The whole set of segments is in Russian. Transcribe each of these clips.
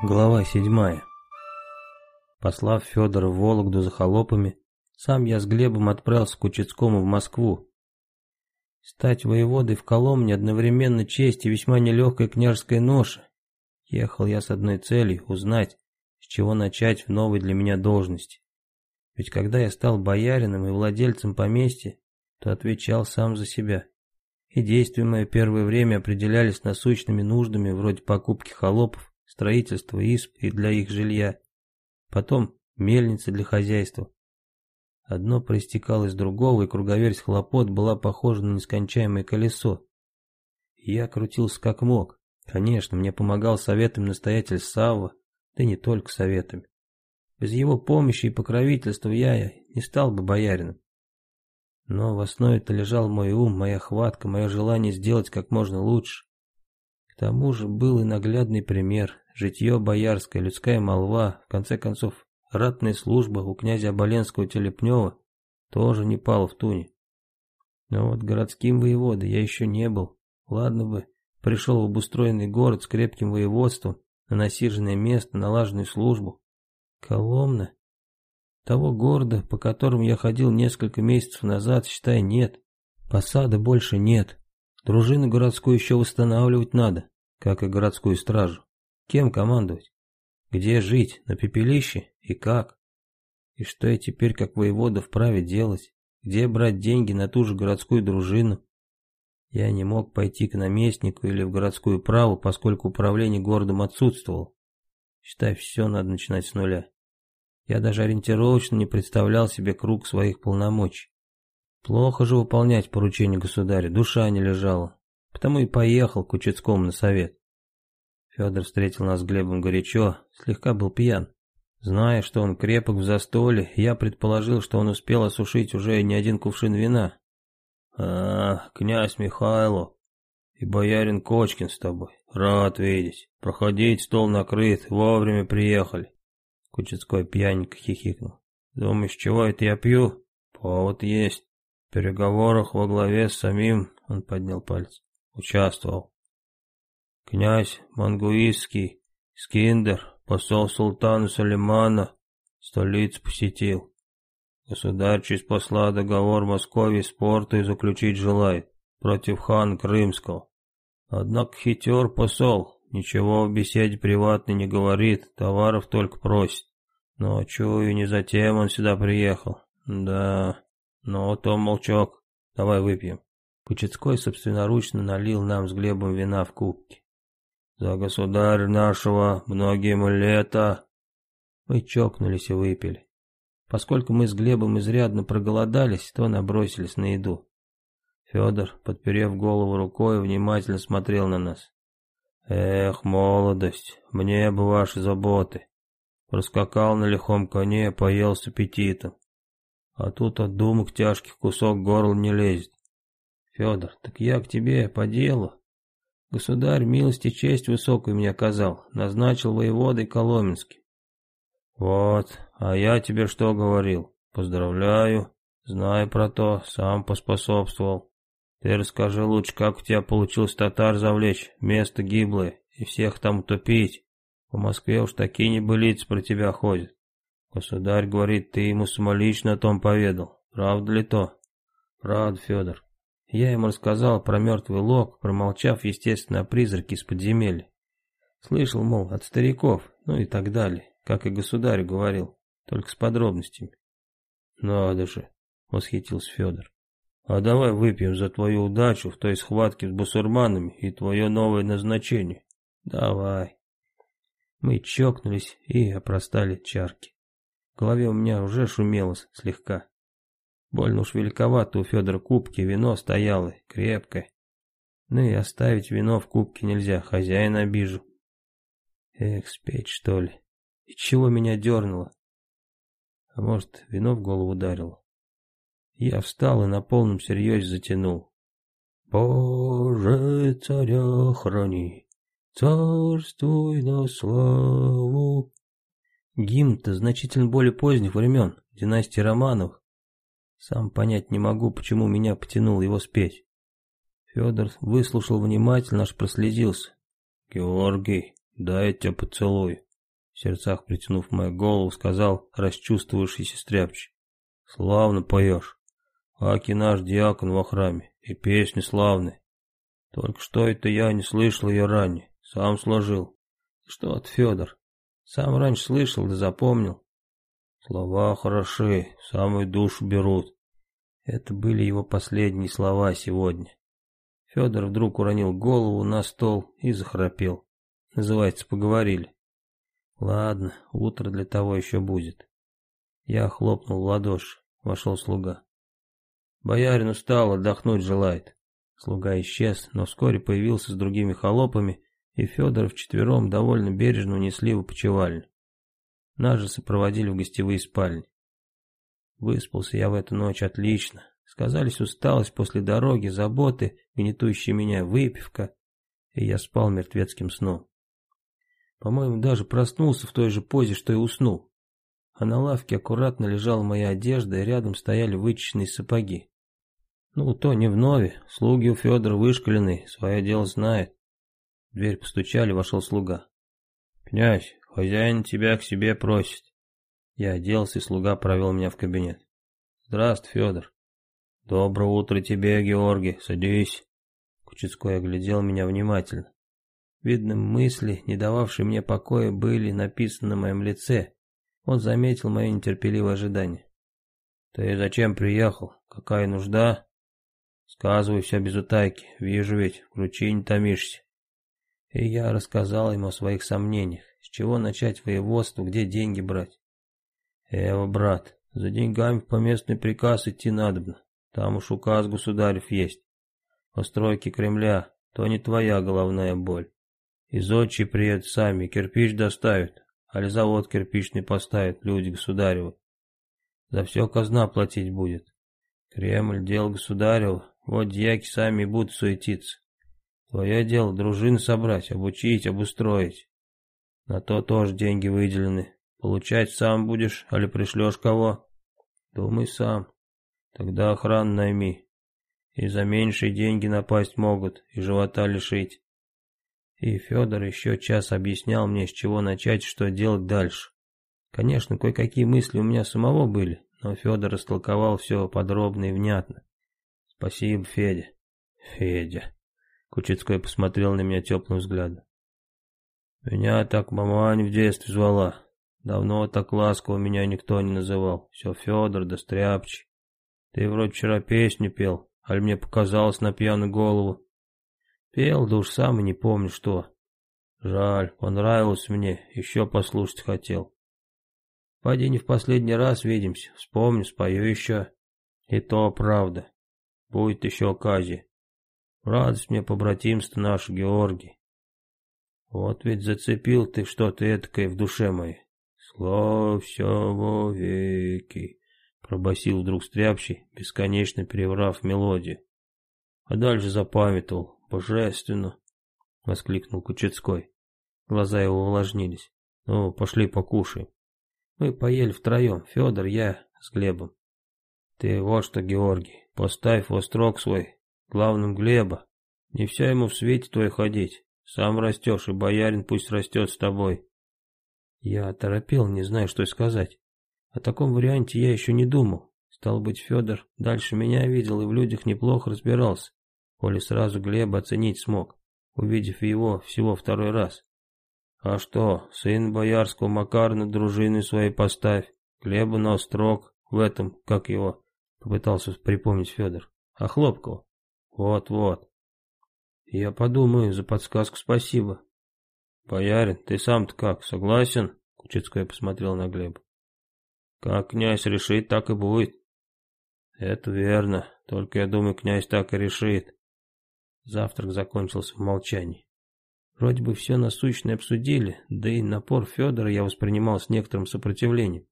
Глава седьмая. Послав Федора в Вологду за холопами, сам я с Глебом отправился к Учицкому в Москву. Стать воеводой в Коломне одновременно честь и весьма нелегкая княжеская ноша. Ехал я с одной целью – узнать, с чего начать в новой для меня должности. Ведь когда я стал боярином и владельцем поместья, то отвечал сам за себя. И действия мои первое время определялись насущными нуждами вроде покупки холопов, строительства исп и для их жилья. Потом мельницы для хозяйства. Одно проистекало из другого, и круговерть хлопот была похожа на нескончаемое колесо. Я крутился как мог. Конечно, мне помогал советом настоятель Савва, да не только советами. Без его помощи и покровительства я не стал бы боярином. Но в основе-то лежал мой ум, моя хватка, мое желание сделать как можно лучше. К тому же был и наглядный пример, житье боярское, людская молва, в конце концов, ратная служба у князя Оболенского Телепнева тоже не пала в туне. Но вот городским воеводой я еще не был. Ладно бы, пришел в обустроенный город с крепким воеводством, на насиженное место, налаженную службу. Коломна? Того города, по которому я ходил несколько месяцев назад, считай, нет. Посады больше нет. Дружину городскую еще восстанавливать надо, как и городскую стражу. Кем командовать? Где жить? На пепелище? И как? И что я теперь как воевода вправе делать? Где брать деньги на ту же городскую дружину? Я не мог пойти к наместнику или в городскую праву, поскольку управление городом отсутствовало. Считай, все надо начинать с нуля. Я даже ориентировочно не представлял себе круг своих полномочий. Плохо же выполнять поручение государя, душа не лежала. Потому и поехал к Учицкому на совет. Федор встретил нас с Глебом горячо, слегка был пьян. Зная, что он крепок в застоле, я предположил, что он успел осушить уже не один кувшин вина. «А, князь Михайло и боярин Кочкин с тобой. Рад видеть. Проходить, стол накрыт, вовремя приехали. Кучецкой пьяненько хихикнул. «Думаешь, чего это я пью? Повод есть. В переговорах во главе с самим, он поднял палец, участвовал. Князь Мангуистский, Скиндер, посол султана Сулеймана, столицу посетил. Государь через посла договор Москве с портой заключить желает против хан Крымского. Однако хитер посол, ничего в беседе приватной не говорит, товаров только просит. Но чую, не затем он сюда приехал. Да, ну то молчок, давай выпьем. Кучецкой собственноручно налил нам с Глебом вина в кубки. За государь нашего многие мы лета. Мы чокнулись и выпили. Поскольку мы с Глебом изрядно проголодались, то набросились на еду. Федор, подперев голову рукой, внимательно смотрел на нас. «Эх, молодость, мне бы ваши заботы. Проскакал на лихом коне, поел с аппетитом. А тут от думок тяжких кусок горла не лезет. Федор, так я к тебе по делу. Государь милость и честь высокую мне оказал, назначил воеводой Коломенским. Вот, а я тебе что говорил? Поздравляю, знаю про то, сам поспособствовал. Ты расскажи лучше, как у тебя получилось татар завлечь, место гиблое, и всех там утопить. По Москве уж такие небылицы про тебя ходят. Государь говорит, ты ему самолично о том поведал. Правда ли то? Правда, Федор. Я ему рассказал про мертвый лог, промолчав, естественно, о призраке из подземелья. Слышал, мол, от стариков, ну и так далее, как и государь говорил, только с подробностями. Надо же, восхитился Федор. А давай выпьем за твою удачу в той схватке с бусурманами и твое новое назначение. Давай. Мы чокнулись и опростали чарки. Голове у меня уже шумело слегка. Больно уж великовато у Федора кубки, вино стояло, крепкое. Ну и оставить вино в кубке нельзя, хозяин обижу. Эх, спеть что ли? И чего меня дернуло? А может, вино в голову ударило? Я встал и на полном серьезе затянул. Боже, царя храни, Царствуй на славу. Гимн-то значительно более поздних времен, династии Романовых. Сам понять не могу, почему меня потянул его спеть. Федор выслушал внимательно, аж прослезился. «Георгий, дай я тебя поцелую». в сердцах притянув мою голову, сказал расчувствовавшийся стряпчий. Славно поешь. Аки наш диакон во храме, и песни славные. Только что это я не слышал ее ранее, сам сложил. Что от Федор? Сам раньше слышал да запомнил. Слова хороши, самую душу берут. Это были его последние слова сегодня. Федор вдруг уронил голову на стол и захрапел. Называется, поговорили. Ладно, утро для того еще будет. Я хлопнул в ладоши, вошел слуга. Боярин устал, отдохнуть желает. Слуга исчез, но вскоре появился с другими холопами, и Федор вчетвером довольно бережно унесли в опочивальню. Нас же сопроводили в гостевые спальни. Выспался я в эту ночь отлично. Сказались усталость после дороги, заботы, гнетущие меня, выпивка, и я спал мертвецким сном. По-моему, даже проснулся в той же позе, что и уснул. А на лавке аккуратно лежала моя одежда, и рядом стояли вычищенные сапоги. Ну, то не вновь, слуги у Федора вышкаленные, свое дело знает. Дверь постучали, вошел слуга. «Князь, хозяин тебя к себе просит». Я оделся, и слуга провел меня в кабинет. «Здравствуй, Федор». «Доброе утро тебе, Георгий, садись». Кучецкой оглядел меня внимательно. Видно, мысли, не дававшие мне покоя, были написаны на моем лице. Он заметил мое нетерпеливое ожидание. «Ты зачем приехал? Какая нужда?» «Сказывай все без утайки, вижу ведь, в кручине томишься». И я рассказал ему о своих сомнениях, с чего начать воеводство, где деньги брать. «Эва, брат, за деньгами в поместный приказ идти надобно, там уж указ государев есть. Постройки Кремля, то не твоя головная боль. Из отчи приедут сами, кирпич доставят, али завод кирпичный поставят люди государевы. За все казна платить будет. Кремль, дел государева, вот дьяки сами будут суетиться. Твое дело дружины собрать, обучить, обустроить. На то тоже деньги выделены. Получать сам будешь, али пришлешь кого? Думай сам. Тогда охрану найми. И за меньшие деньги напасть могут, и живота лишить. И Федор еще час объяснял мне, с чего начать, что делать дальше. Конечно, кое-какие мысли у меня самого были, но Федор растолковал все подробно и внятно. Спасибо, Федя. Федя. Кучецкой посмотрел на меня теплым взглядом. Меня так мамань в детстве звала. Давно так ласково меня никто не называл. Все Федор да Стряпчий. Ты вроде вчера песню пел, аль мне показалось на пьяную голову. Пел, да уж сам и не помню что. Жаль, понравилось мне, еще послушать хотел. Пойди не в последний раз видимся, вспомню, спою еще. И то правда. Будет еще оказия. Радость мне побратимство наш, Георгий. Вот ведь зацепил ты что-то эткое в душе моей. Слава все веки, пробасил вдруг стряпчий, бесконечно переврав мелодию. А дальше запамятовал, «Божественно!» — воскликнул Кучецкой. Глаза его увлажнились. «Ну, пошли покушаем». Мы поели втроем, Федор, я с Глебом. Ты вот что, Георгий, поставь во строк свой, главным Глеба. Не все ему в свете твой ходить. Сам растешь, и боярин пусть растет с тобой. Я оторопел, не знаю, что сказать. О таком варианте я еще не думал. Стал быть, Федор дальше меня видел и в людях неплохо разбирался коли сразу Глеба оценить смог, увидев его всего второй раз. А что, сын боярского Макар на дружины своей поставь, Глеба на острог, в этом, как его, попытался припомнить Федор. А Хлопкова? Вот-вот. Я подумаю, за подсказку спасибо. Боярин, ты сам-то как, согласен? Кучецкой посмотрел на Глеба. Как князь решит, так и будет. Это верно, только я думаю, князь так и решит. Завтрак закончился в молчании. Вроде бы все насущное обсудили, да и напор Федора я воспринимал с некоторым сопротивлением.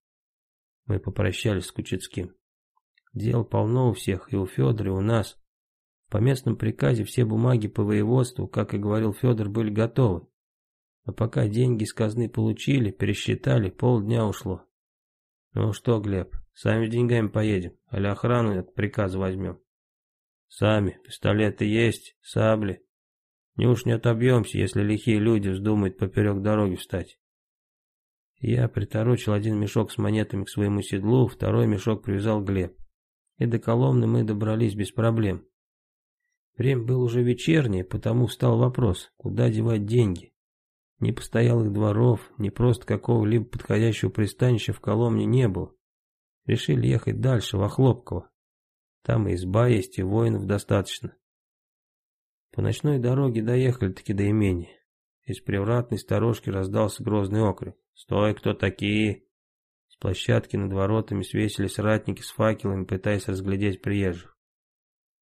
Мы попрощались с Кучецким. Дел полно у всех, и у Федора, и у нас. По местном приказе все бумаги по воеводству, как и говорил Федор, были готовы. Но пока деньги из казны получили, пересчитали, полдня ушло. Ну что, Глеб, сами с деньгами поедем, а охрану от приказа возьмем. Сами, пистолеты есть, сабли. Не уж не отобьемся, если лихие люди вздумают поперек дороги встать. Я приторочил один мешок с монетами к своему седлу, второй мешок привязал Глеб. И до Коломны мы добрались без проблем. Время было уже вечернее, потому встал вопрос, куда девать деньги. Ни постоялых дворов, ни просто какого-либо подходящего пристанища в Коломне не было. Решили ехать дальше, в Охлопково. Там и изба есть, и воинов достаточно. По ночной дороге доехали-таки до имения. Из привратной сторожки раздался грозный окрик. «Стой, кто такие?» С площадки над воротами свесились ратники с факелами, пытаясь разглядеть приезжих.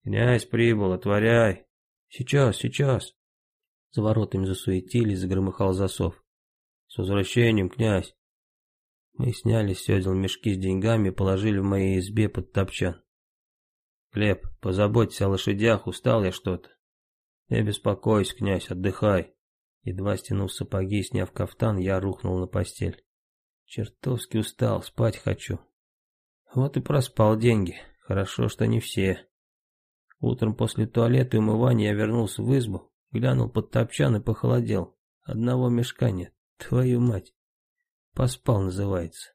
«Князь прибыл, отворяй!» «Сейчас, сейчас!» За воротами засуетились, загромыхал засов. «С возвращением, князь!» Мы сняли с седел мешки с деньгами и положили в моей избе под топчан. «Глеб, позаботься о лошадях, устал я что-то». «Не беспокойся, князь, отдыхай». Едва стянув сапоги и сняв кафтан, я рухнул на постель. Чертовски устал, спать хочу. Вот и проспал деньги. Хорошо, что не все. Утром после туалета и умывания я вернулся в избу, глянул под топчан и похолодел. Одного мешка нет. Твою мать. Поспал, называется.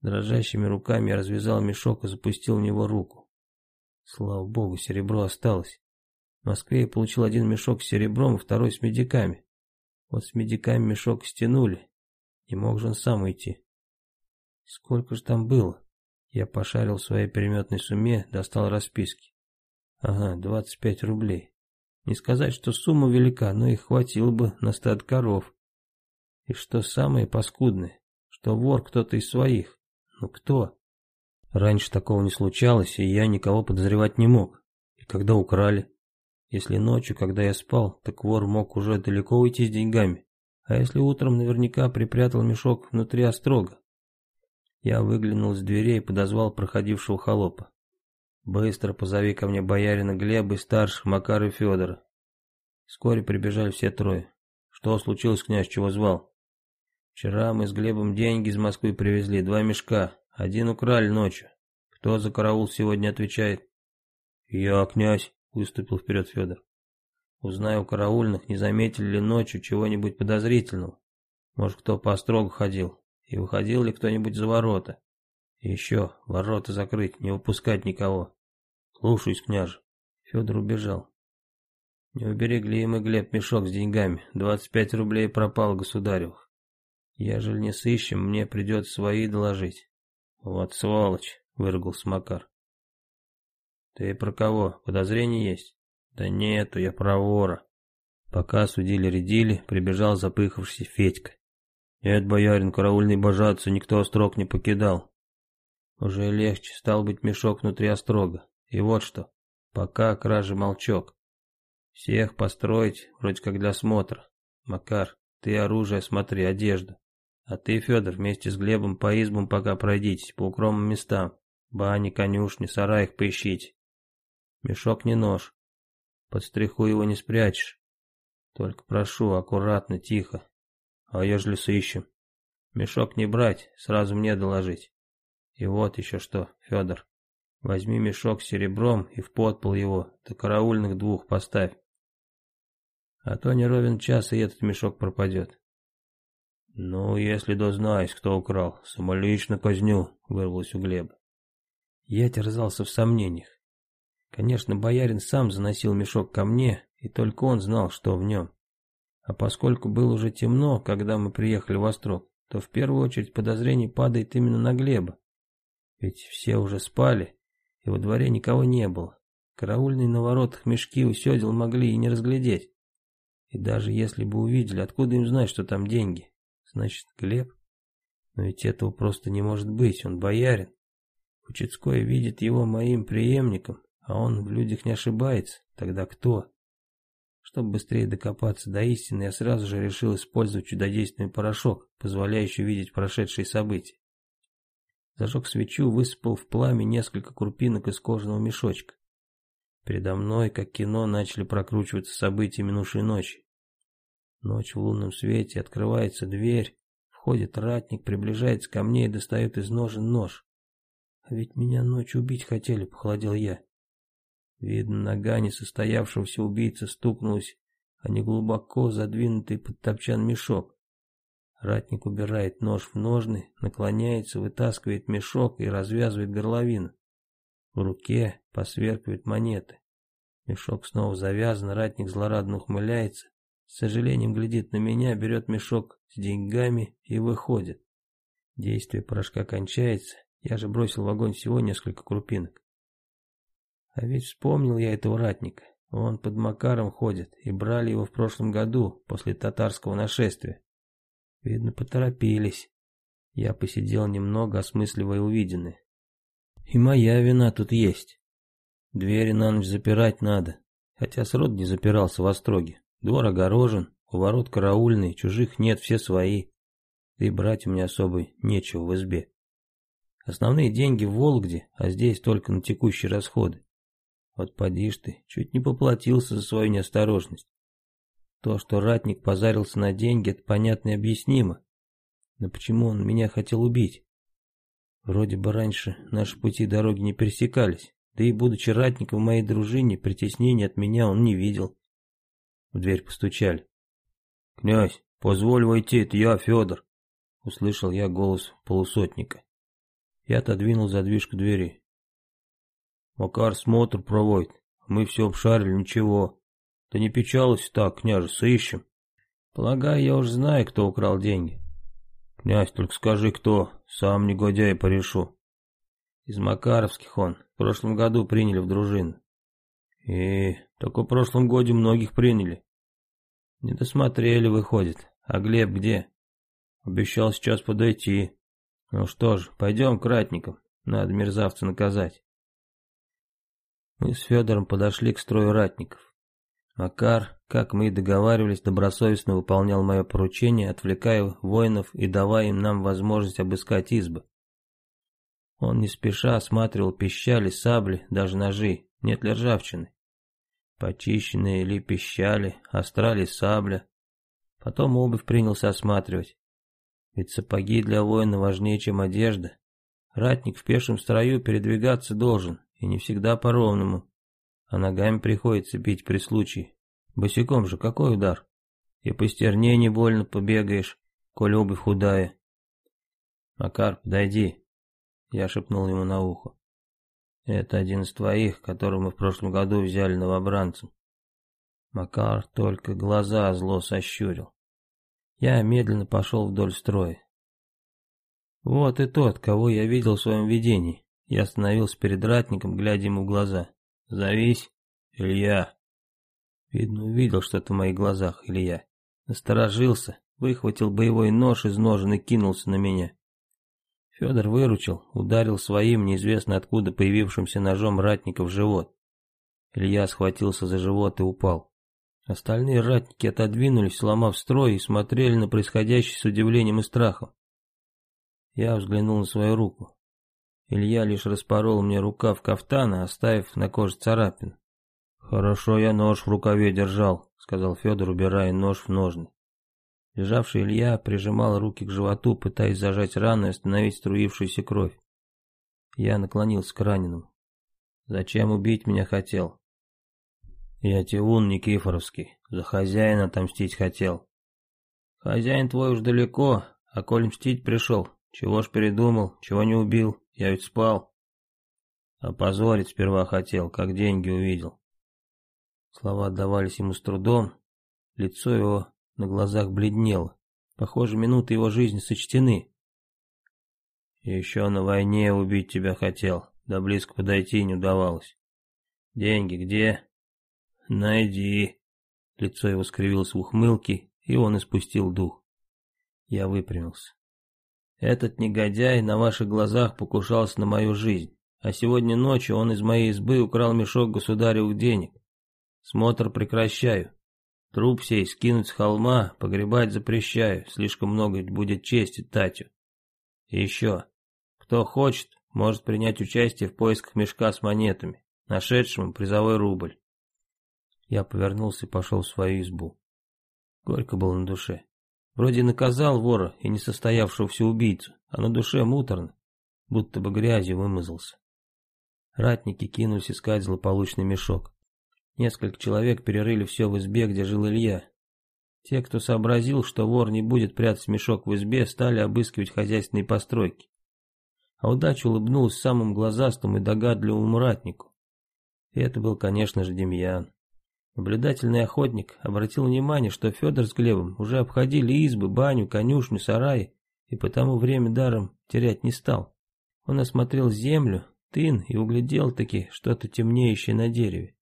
Дрожащими руками я развязал мешок и запустил в него руку. Слава богу, серебро осталось. В Москве я получил один мешок с серебром и второй с медиками. Вот с медиками мешок стянули. Не мог же он сам уйти. Сколько же там было? Я пошарил в своей переметной сумме, достал расписки. Ага, 25 рублей. Не сказать, что сумма велика, но их хватило бы на стад коров. И что самое паскудное, что вор кто-то из своих. Ну кто? Раньше такого не случалось, и я никого подозревать не мог. И когда украли? Если ночью, когда я спал, так вор мог уже далеко уйти с деньгами. А если утром наверняка припрятал мешок внутри острога? Я выглянул с дверей и подозвал проходившего холопа. «Быстро позови ко мне боярина Глеба и старших Макара и Федора». Вскоре прибежали все трое. «Что случилось, князь, чего звал?» «Вчера мы с Глебом деньги из Москвы привезли, два мешка. Один украли ночью. Кто за караул сегодня отвечает?» «Я, князь», выступил вперед Федор. Узнай у караульных, не заметили ли ночью чего-нибудь подозрительного. Может, кто по острогу ходил, и выходил ли кто-нибудь за ворота. И еще, ворота закрыть, не выпускать никого. Слушаюсь, княже. Федор убежал. Не уберегли мы, Глеб, мешок с деньгами. Двадцать пять рублей пропал государевых. Ежели не сыщем, мне придется свои доложить. Вот сволочь, выругался Макар. Ты про кого? Подозрения есть? Да нету, я про вора. Пока судили-рядили, прибежал запыхавшийся Федька. Нет, боярин, караульный божаться, никто острог не покидал. Уже легче, стал быть мешок внутри острога. И вот что, пока кражи молчок. Всех построить, вроде как для смотра. Макар, ты оружие смотри, одежду. А ты, Федор, вместе с Глебом по избам пока пройдитесь, по укромным местам. Бани, конюшни, сараях поищите. Мешок не нож. Под стриху его не спрячешь. Только прошу, аккуратно, тихо. А ежели сыщем? Мешок не брать, сразу мне доложить. И вот еще что, Федор. Возьми мешок с серебром и в подпол его, до караульных двух поставь. А то не ровен час, и этот мешок пропадет. Ну, если дознаюсь, кто украл, самолично казню, вырвалось у Глеба. Я терзался в сомнениях. Конечно, боярин сам заносил мешок ко мне, и только он знал, что в нем. А поскольку было уже темно, когда мы приехали в Острог, то в первую очередь подозрение падает именно на Глеба. Ведь все уже спали, и во дворе никого не было. Караульные на воротах мешки у седел могли и не разглядеть. И даже если бы увидели, откуда им знать, что там деньги? Значит, Глеб? Но ведь этого просто не может быть, он боярин. Учицкой видит его моим преемником, а он в людях не ошибается. Тогда кто? Чтобы быстрее докопаться до истины, я сразу же решил использовать чудодейственный порошок, позволяющий видеть прошедшие события. Зажег свечу, высыпал в пламя несколько крупинок из кожаного мешочка. Передо мной, как кино, начали прокручиваться события минувшей ночи. Ночь в лунном свете, открывается дверь, входит ратник, приближается ко мне и достает из ножен нож. А ведь меня ночью убить хотели, похолодел я. Видно, нога несостоявшегося убийцы стукнулась, а не глубоко задвинутый под топчан мешок. Ратник убирает нож в ножны, наклоняется, вытаскивает мешок и развязывает горловину. В руке посверкивают монеты. Мешок снова завязан, ратник злорадно ухмыляется, с сожалением глядит на меня, берет мешок с деньгами и выходит. Действие порошка кончается, я же бросил в огонь всего несколько крупинок. А ведь вспомнил я этого ратника. Он под Макаром ходит, и брали его в прошлом году, после татарского нашествия. Видно, поторопились. Я посидел немного, осмысливая увиденное. И моя вина тут есть. Двери на ночь запирать надо, хотя срод не запирался в Остроге. Двор огорожен, у ворот караульный, чужих нет, все свои. Да и брать у меня особо нечего в избе. Основные деньги в Вологде, а здесь только на текущие расходы. Вот поди ж ты, чуть не поплатился за свою неосторожность. То, что ратник позарился на деньги, это понятно и объяснимо. Но почему он меня хотел убить? Вроде бы раньше наши пути дороги не пересекались, да и будучи ратником в моей дружине, притеснения от меня он не видел. В дверь постучали. «Князь, позволь войти, это я, Федор!» Услышал я голос полусотника. Я отодвинул задвижку двери. Макар смотр проводит. Мы все обшарили, ничего. Да не печалуйся так, княже, сыщем. Полагаю, я уже знаю, кто украл деньги. Князь, только скажи, кто. Сам негодяй порешу. Из Макаровских он. В прошлом году приняли в дружину. И только в прошлом году многих приняли. Не досмотрели, выходит. А Глеб где? Обещал сейчас подойти. Ну что ж, пойдем к ратникам. Надо мерзавца наказать. Мы с Федором подошли к строю ратников. Макар, как мы и договаривались, добросовестно выполнял мое поручение, отвлекая воинов и давая им нам возможность обыскать избы. Он не спеша осматривал пищали, сабли, даже ножи, нет ли ржавчины. Почищенные ли пищали, остра ли сабля. Потом обувь принялся осматривать. Ведь сапоги для воина важнее, чем одежда. Ратник в пешем строю передвигаться должен, и не всегда по-ровному. А ногами приходится бить при случае. Босиком же какой удар? И по стерне не больно побегаешь, коль обувь худая. Макар, подойди. Я шепнул ему на ухо. Это один из твоих, которого мы в прошлом году взяли новобранцем. Макар только глаза зло сощурил. Я медленно пошел вдоль строя. Вот и тот, кого я видел в своем видении. Я остановился перед ратником, глядя ему в глаза. «Зовись, Илья». Видно, увидел что-то в моих глазах, Илья. Насторожился, выхватил боевой нож из ножен и кинулся на меня. Федор выручил, ударил своим, неизвестно откуда появившимся ножом ратника в живот. Илья схватился за живот и упал. Остальные ратники отодвинулись, сломав строй, и смотрели на происходящее с удивлением и страхом. Я взглянул на свою руку. Илья лишь распорол мне рукав кафтана, оставив на коже царапин. «Хорошо я нож в рукаве держал», — сказал Федор, убирая нож в ножны. Лежавший Илья прижимал руки к животу, пытаясь зажать рану и остановить струившуюся кровь. Я наклонился к раненому. «Зачем убить меня хотел?» «Я Тиун Никифоровский, за хозяина отомстить хотел». «Хозяин твой уж далеко, а коль мстить пришел, чего ж передумал, чего не убил?» Я ведь спал. Опозорить сперва хотел, как деньги увидел. Слова отдавались ему с трудом. Лицо его на глазах бледнело. Похоже, минуты его жизни сочтены. Еще на войне убить тебя хотел, да близко подойти не удавалось. Деньги где? Найди. Лицо его скривилось в ухмылке, и он испустил дух. Я выпрямился. Этот негодяй на ваших глазах покушался на мою жизнь, а сегодня ночью он из моей избы украл мешок государевых денег. Смотр прекращаю. Труп сей скинуть с холма, погребать запрещаю, слишком много будет чести Татю. И еще, кто хочет, может принять участие в поисках мешка с монетами, нашедшему призовой рубль. Я повернулся и пошел в свою избу. Горько было на душе. Вроде наказал вора и несостоявшегося убийцу, а на душе муторно, будто бы грязью вымазался. Ратники кинулись искать злополучный мешок. Несколько человек перерыли все в избе, где жил Илья. Те, кто сообразил, что вор не будет прятать мешок в избе, стали обыскивать хозяйственные постройки. А удача улыбнулась самому глазастому и догадливому ратнику. И это был, конечно же, Демьян. Наблюдательный охотник обратил внимание, что Федор с Глебом уже обходили избы, баню, конюшню, сараи, и потому время даром терять не стал. Он осмотрел землю, тын и углядел таки что-то темнеющее на дереве.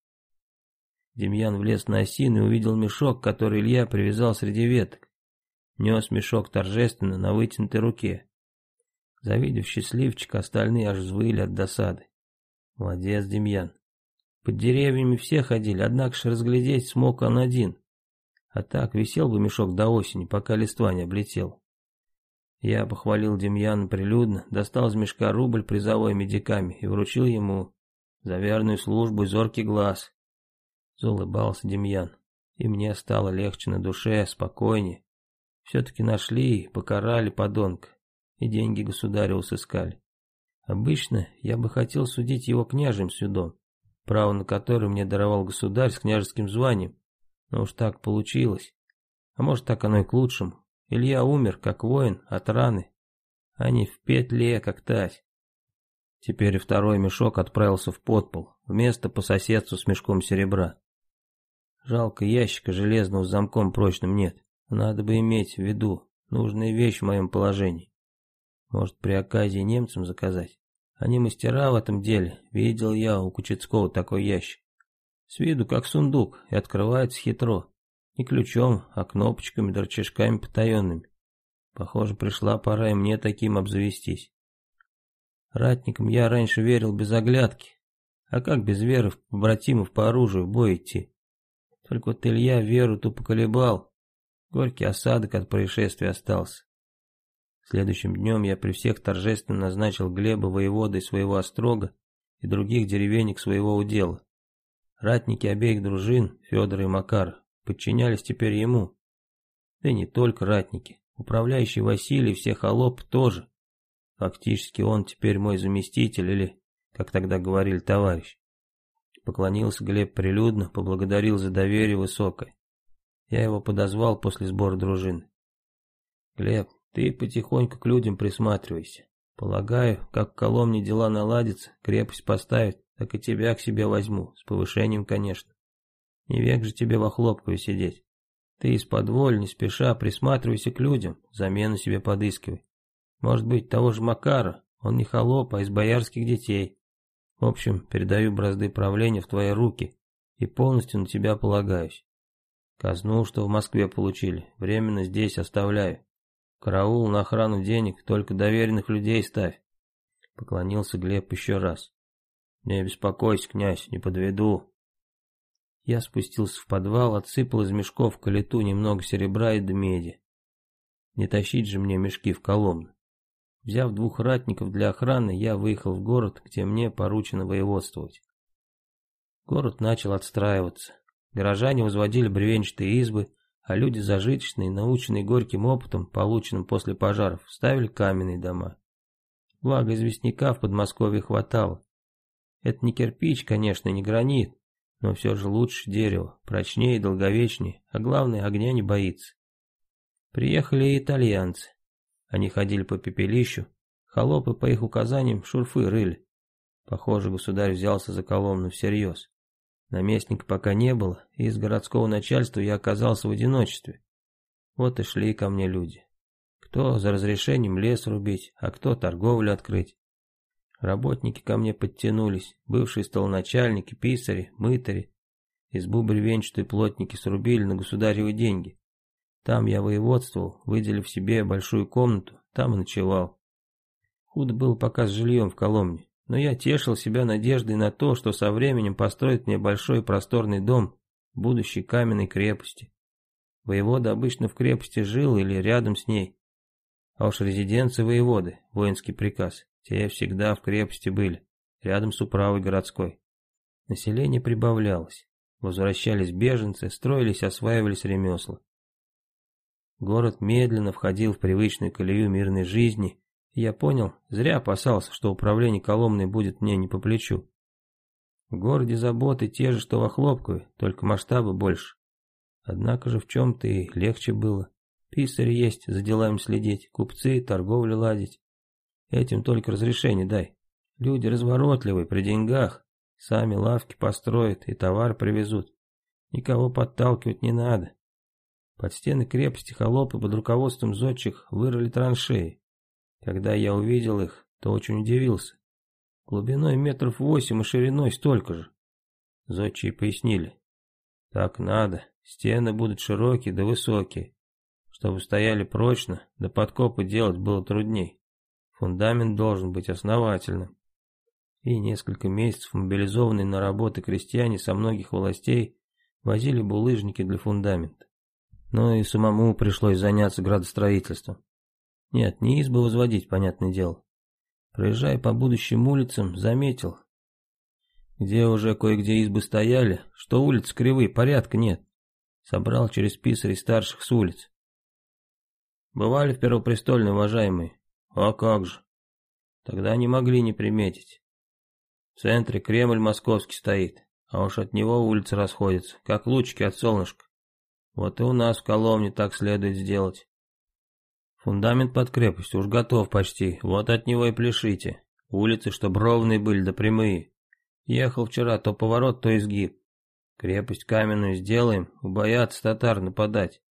Демьян влез на осин и увидел мешок, который Илья привязал среди веток. Нес мешок торжественно на вытянутой руке. Завидев счастливчика, остальные аж взвыли от досады. Молодец, Демьян. Под деревьями все ходили, однако же разглядеть смог он один. А так висел бы мешок до осени, пока листва не облетел. Я похвалил Демьяна прилюдно, достал из мешка рубль призовой медиками и вручил ему за верную службу и зоркий глаз. Заулыбался Демьян, и мне стало легче на душе, спокойнее. Все-таки нашли покарали подонка, и деньги государю сыскали. Обычно я бы хотел судить его княжим судом, право на которое мне даровал государь с княжеским званием. Но уж так получилось. А может так оно и к лучшему. Илья умер, как воин, от раны, а не в петле, как тась. Теперь второй мешок отправился в подпол, вместо по соседству с мешком серебра. Жалко, ящика железного с замком прочным нет. Надо бы иметь в виду нужная вещь в моем положении. Может, при оказии немцам заказать? Они мастера в этом деле. Видел я у Кучецкого такой ящик. С виду как сундук и открывается хитро. Не ключом, а кнопочками да рычажками потаенными. Похоже, пришла пора и мне таким обзавестись. Ратникам я раньше верил без оглядки. А как без веры в побратимов по оружию в бой идти? Только вот Илья веру ту поколебал. Горький осадок от происшествия остался. Следующим днем я при всех торжественно назначил Глеба воеводой своего острога и других деревенек своего удела. Ратники обеих дружин, Федор и Макар, подчинялись теперь ему. Да и не только ратники. Управляющий Василий, все холоп тоже. Фактически он теперь мой заместитель или, как тогда говорили, товарищ. Поклонился Глеб прилюдно, поблагодарил за доверие высокое. Я его подозвал после сбора дружины. Глеб, ты потихоньку к людям присматривайся. Полагаю, как в Коломне дела наладятся, крепость поставят, так и тебя к себе возьму, с повышением, конечно. Не век же тебе во хлопкове сидеть. Ты из-под воль, не спеша, присматривайся к людям, замену себе подыскивай. Может быть, того же Макара, он не холоп, а из боярских детей. В общем, передаю бразды правления в твои руки и полностью на тебя полагаюсь. Казну, что в Москве получили, временно здесь оставляю. Караул на охрану денег, только доверенных людей ставь. Поклонился Глеб еще раз. Не беспокойся, князь, не подведу. Я спустился в подвал, отсыпал из мешков калиту немного серебра и меди. Не тащить же мне мешки в Коломну. Взяв двух ратников для охраны, я выехал в город, где мне поручено воеводствовать. Город начал отстраиваться. Горожане возводили бревенчатые избы, а люди зажиточные, наученные горьким опытом, полученным после пожаров, ставили каменные дома. Благо известняка в Подмосковье хватало. Это не кирпич, конечно, не гранит, но все же лучше дерево, прочнее и долговечнее, а главное, огня не боится. Приехали и итальянцы. Они ходили по пепелищу, холопы по их указаниям шурфы рыли. Похоже, государь взялся за Коломну всерьез. Наместника пока не было, и из городского начальства я оказался в одиночестве. Вот и шли ко мне люди. Кто за разрешением лес рубить, а кто торговлю открыть. Работники ко мне подтянулись, бывшие столоначальники, писари, мытари. Избу бревенчатую плотники срубили на государевы деньги. Там я воеводствовал, выделив себе большую комнату, там и ночевал. Худо было пока с жильем в Коломне, но я тешил себя надеждой на то, что со временем построят мне большой просторный дом будущей каменной крепости. Воевода обычно в крепости жил или рядом с ней. А уж резиденция воеводы, воинский приказ, те всегда в крепости были, рядом с управой городской. Население прибавлялось. Возвращались беженцы, строились, осваивались ремесла. Город медленно входил в привычную колею мирной жизни, я понял, зря опасался, что управление Коломной будет мне не по плечу. В городе заботы те же, что во Хлопкове, только масштабы больше. Однако же в чем-то и легче было. Писарь есть, за делами следить, купцы, торговлю ладить. Этим только разрешение дай. Люди разворотливые, при деньгах. Сами лавки построят и товар привезут. Никого подталкивать не надо. Под стены крепости холопы под руководством зодчих вырыли траншеи. Когда я увидел их, то очень удивился. Глубиной метров восемь и шириной столько же. Зодчие пояснили. Так надо, стены будут широкие да высокие. Чтобы стояли прочно, да подкопы делать было трудней. Фундамент должен быть основательным. И несколько месяцев мобилизованные на работы крестьяне со многих властей возили булыжники для фундамента. Но и самому пришлось заняться градостроительством. Нет, не избы возводить, понятное дело. Проезжая по будущим улицам, заметил, где уже кое-где избы стояли, что улицы кривые, порядка нет. Собрал через писарей старших с улиц. Бывали в Первопрестольной, уважаемые? А как же. Тогда не могли не приметить. В центре Кремль московский стоит, а уж от него улицы расходятся, как лучики от солнышка. Вот и у нас в Коломне так следует сделать. Фундамент под крепостью уж готов почти, вот от него и пляшите. Улицы, чтоб ровные были да прямые. Ехал вчера то поворот, то изгиб. Крепость каменную сделаем, убоятся татар нападать.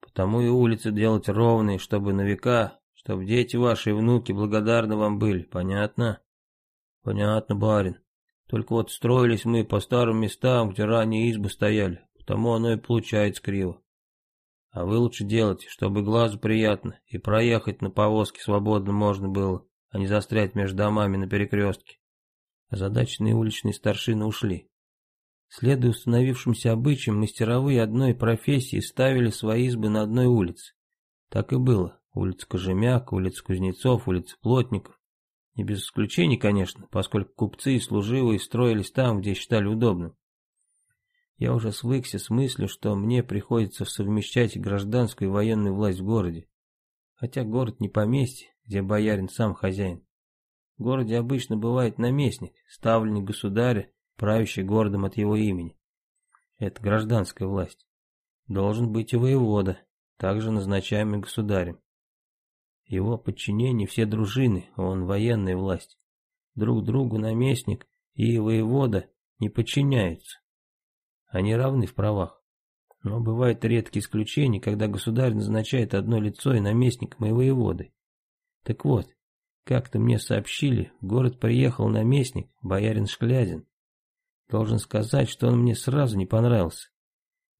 Потому и улицы делать ровные, чтобы на века, чтобы дети ваши и внуки благодарны вам были, понятно? Понятно, барин. Только вот строились мы по старым местам, где ранее избы стояли, потому оно и получается криво. А вы лучше делайте, чтобы глазу приятно, и проехать на повозке свободно можно было, а не застрять между домами на перекрестке. Озадаченные уличные старшины ушли. Следуя установившимся обычаям, мастеровые одной профессии ставили свои избы на одной улице. Так и было. Улица Кожемяк, улица Кузнецов, улица Плотников. Не без исключений, конечно, поскольку купцы и служивые строились там, где считали удобным. Я уже свыкся с мыслью, что мне приходится совмещать гражданскую и военную власть в городе. Хотя город не поместье, где боярин сам хозяин. В городе обычно бывает наместник, ставленник государя, правящий городом от его имени. Это гражданская власть. Должен быть и воевода, также назначаемый государем. Его подчинение все дружины, он военная власть. Друг другу наместник и воевода не подчиняются. Они равны в правах. Но бывают редкие исключения, когда государь назначает одно лицо и наместником и воеводой. Так вот, как-то мне сообщили, в город приехал наместник, боярин Шклязин. Должен сказать, что он мне сразу не понравился.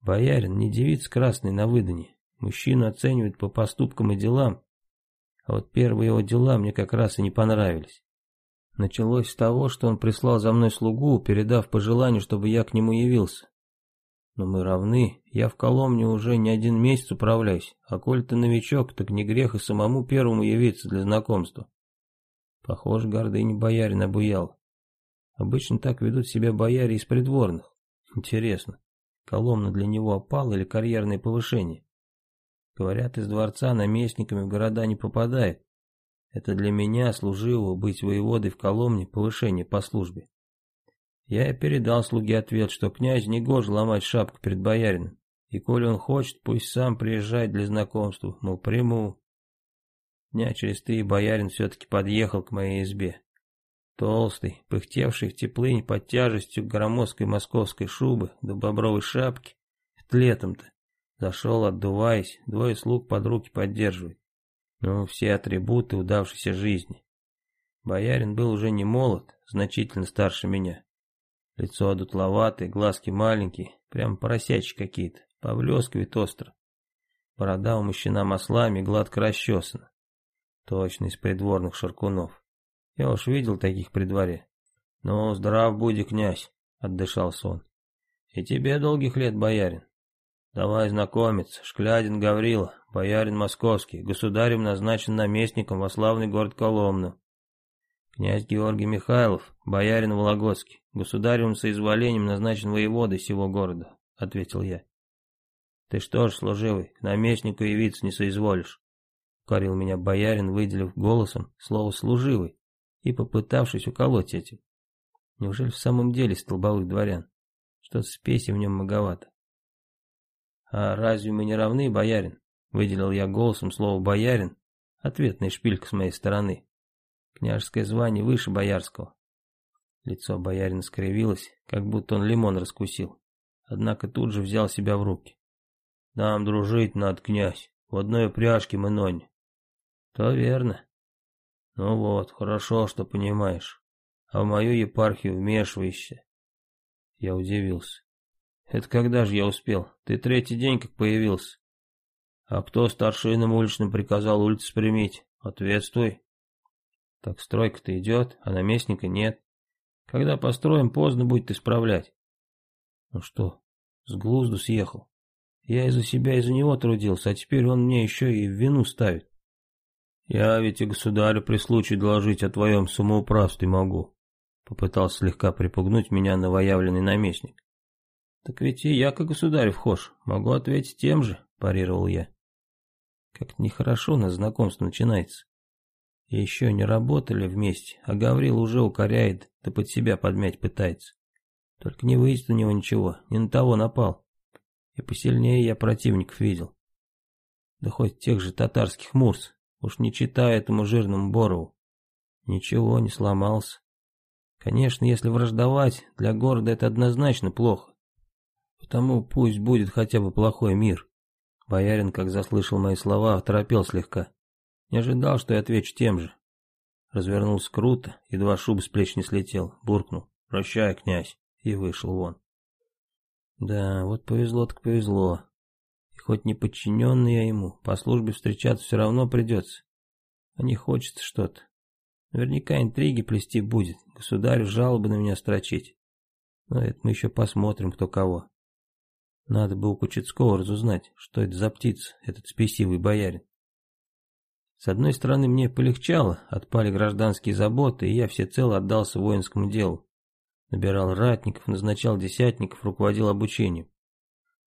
Боярин не девиц красный на выданье. Мужчину оценивают по поступкам и делам. А вот первые его дела мне как раз и не понравились. Началось с того, что он прислал за мной слугу, передав пожелание, чтобы я к нему явился. Но мы равны, я в Коломне уже не один месяц управляюсь, а коль ты новичок, так не грех и самому первому явиться для знакомства. Похоже, гордыня боярин обуял. Обычно так ведут себя бояре из придворных. Интересно, Коломна для него опал или карьерное повышение? Говорят, из дворца наместниками в города не попадает. Это для меня, служивого, быть воеводой в Коломне, повышение по службе. Я и передал слуге ответ, что князь не гоже ломать шапку перед боярином. И коли он хочет, пусть сам приезжает для знакомства, мол, приму. Дня через три боярин все-таки подъехал к моей избе. Толстый, пыхтевший в теплынь под тяжестью громоздкой московской шубы до бобровой шапки, летом-то, зашел, отдуваясь, двое слуг под руки поддерживают. Ну, все атрибуты удавшейся жизни. Боярин был уже не молод, значительно старше меня. Лицо одутловатое, глазки маленькие, прям поросячьи какие-то, поблескивает остро. Борода у мужчина маслами, гладко расчесана. Точно из придворных шаркунов. Я уж видел таких при дворе. Ну, здрав буди, князь, отдышался он. И тебе долгих лет, боярин. Давай знакомиться, Шклядин Гаврила, боярин московский, государем назначен наместником во славный город Коломну. Князь Георгий Михайлов, боярин Вологодский, государевым соизволением назначен воеводой сего города, ответил я. Ты что ж, служивый, к наместнику явиться не соизволишь? Укорил меня боярин, выделив голосом слово «служивый» и попытавшись уколоть этим. Неужели в самом деле столбовых дворян? Что-то спеси в нем многовато. А разве мы не равны, боярин? Выделил я голосом слово «боярин», ответная шпилька с моей стороны. Княжеское звание выше боярского. Лицо боярина скривилось, как будто он лимон раскусил. Однако тут же взял себя в руки. «Нам дружить надо, князь, в одной упряжке мы ноне». «То верно». «Ну вот, хорошо, что понимаешь. А в мою епархию вмешиваешься». Я удивился. «Это когда же я успел? Ты третий день как появился». «А кто старшинам уличным приказал улицы примить? Ответствуй». «Так стройка-то идет, а наместника нет. Когда построим, поздно будет исправлять». «Ну что, с глузду съехал? Я из-за себя, из-за него трудился, а теперь он мне еще и вину ставит». «Я ведь и государю при случае доложить о твоем самоуправстве могу», попытался слегка припугнуть меня новоявленный наместник. «Так ведь и я, как государь вхож, могу ответить тем же», парировал я. Как-то нехорошо на знакомство начинается. Еще не работали вместе, а Гаврил уже укоряет, да под себя подмять пытается. Только не выйдет у него ничего, не на того напал. И посильнее я противников видел. Да хоть тех же татарских мурс, уж не читая этому жирному Борову. Ничего, не сломался. Конечно, если враждовать, для города это однозначно плохо. Потому пусть будет хотя бы плохой мир. Боярин, как заслышал мои слова, оторопел слегка. Не ожидал, что я отвечу тем же. Развернулся круто, едва шуб с плеч не слетел, буркнул. «Прощай, князь!» и вышел вон. Да, вот повезло так повезло. И хоть не подчиненный я ему, по службе встречаться все равно придется. А не хочется что-то. Наверняка интриги плести будет, государю жалобы на меня строчить. Но это мы еще посмотрим, кто кого. Надо бы у Кучецкого разузнать, что это за птица, этот спесивый боярин. С одной стороны, мне полегчало, отпали гражданские заботы, и я всецело отдался воинскому делу. Набирал ратников, назначал десятников, руководил обучением.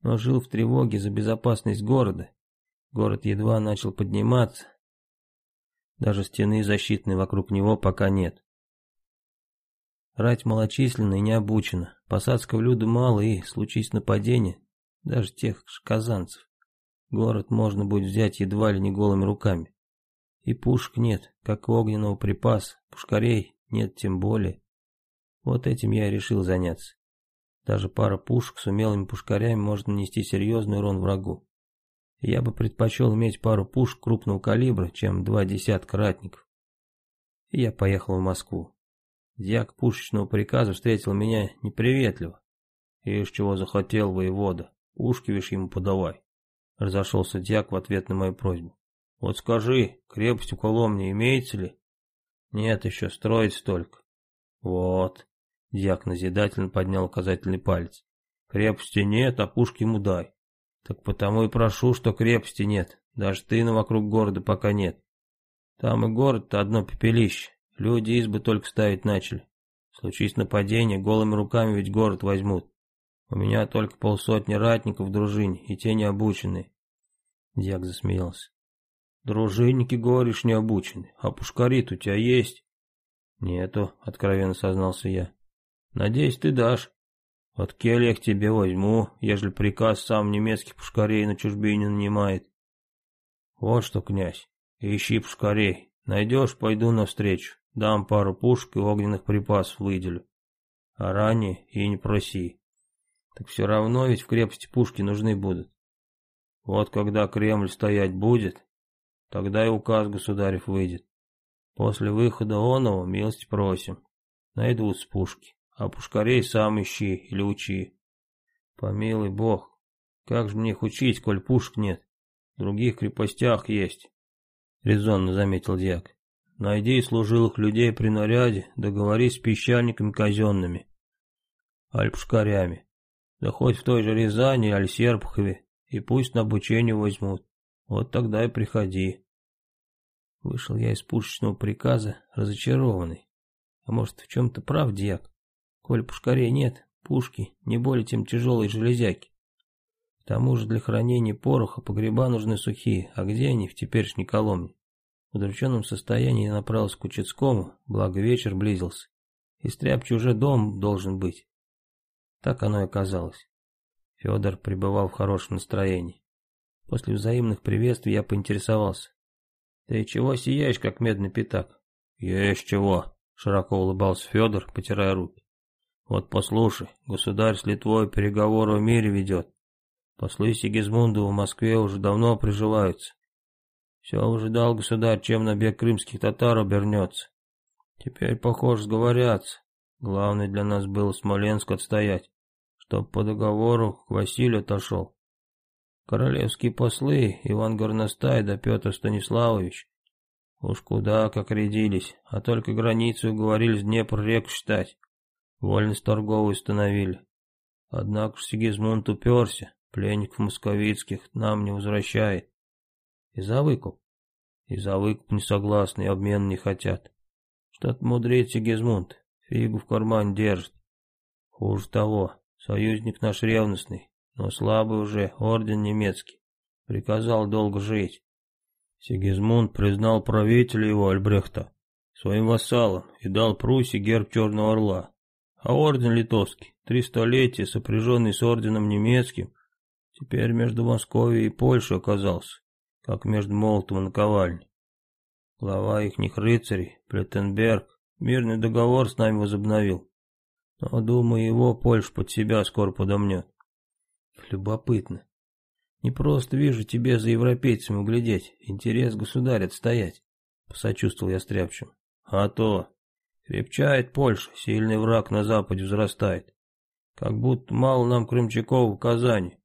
Но жил в тревоге за безопасность города. Город едва начал подниматься. Даже стены защитной вокруг него пока нет. Рать малочисленна и не обучена. Посадского люда мало и, случись нападение, даже тех казанцев. Город можно будет взять едва ли не голыми руками. И пушек нет, как огненного припаса, пушкарей нет тем более. Вот этим я и решил заняться. Даже пара пушек с умелыми пушкарями может нанести серьезный урон врагу. Я бы предпочел иметь пару пушек крупного калибра, чем два десятка ратников. И я поехал в Москву. Дьяк пушечного приказа встретил меня неприветливо. Ишь, чего захотел воевода. Ушки вишь ему подавай. Разошелся дьяк в ответ на мою просьбу. Вот скажи, крепость у Коломни имеется ли? Нет еще, строить столько. Вот. Дьяк назидательно поднял указательный палец. Крепости нет, а пушки ему дай. Так потому и прошу, что крепости нет. Даже тына вокруг города пока нет. Там и город-то одно пепелище. Люди избы только ставить начали. Случись нападение, голыми руками ведь город возьмут. У меня только полсотни ратников в дружине, и те не обученные. Дьяк засмеялся. Дружинники, говоришь, не обучены, а пушкарит у тебя есть? Нету, откровенно сознался я. Надеюсь, ты дашь. От кельях тебе возьму, ежели приказ сам немецких пушкарей на чужбине нанимает. Вот что, князь, ищи пушкарей. Найдешь, пойду навстречу. Дам пару пушек и огненных припасов выделю. А ранее и не проси. Так все равно ведь в крепости пушки нужны будут. Вот когда Кремль стоять будет, тогда и указ государев выйдет. После выхода оного милость просим. Найдутся пушки, а пушкарей сам ищи или учи. Помилуй бог, как же мне их учить, коль пушек нет? В других крепостях есть, резонно заметил дьяк. Найди служилых людей при наряде, договорись с песчаниками казенными, аль пушкарями. Да хоть в той же Рязани, аль Серпухове, и пусть на обучение возьмут. Вот тогда и приходи. Вышел я из пушечного приказа, разочарованный. А может, в чем-то прав дьяк? Коль пушкарей нет, пушки не более тем тяжелые железяки. К тому же для хранения пороха погреба нужны сухие, а где они в теперешней Коломне? В удрученном состоянии я направился к Учецкому, благо вечер близился. Из тряпки уже дом должен быть. Так оно и оказалось. Федор пребывал в хорошем настроении. После взаимных приветствий я поинтересовался. «Ты чего сияешь, как медный пятак?» «Есть чего», — широко улыбался Федор, потирая руки. «Вот послушай, государь с Литвой переговоры в мире ведет. Послы Сигизмунда в Москве уже давно приживаются. Все ожидал государь, чем набег крымских татар обернется. Теперь, похоже, сговорятся. Главное для нас было Смоленск отстоять, чтоб по договору к Василию отошел. Королевские послы Иван Горностай да Петр Станиславович уж куда как рядились, а только границу уговорили Днепр реку считать. Вольность торговую установили. Однако Сигизмунд уперся, пленников московицких нам не возвращает. И за выкуп? И за выкуп не согласны, обмен не хотят. Что-то мудрит Сигизмунд, фигу в карман держит. Хуже того, союзник наш ревностный, но слабый уже, орден немецкий. Приказал долго жить. Сигизмунд признал правителя его, Альбрехта, своим вассалом и дал Пруссии герб Черного Орла. А орден литовский, три столетия, сопряженный с орденом немецким, теперь между Московией и Польшей оказался как между молотом и наковальней. Глава ихних рыцарей, Плеттенберг, мирный договор с нами возобновил. Но, думаю, его Польша под себя скоро подомнет. Любопытно. Не просто вижу тебе за европейцем углядеть, интерес государя отстоять, посочувствовал я стряпчем. А то, крепчает Польша, сильный враг на западе взрастает. Как будто мало нам крымчаков в Казани.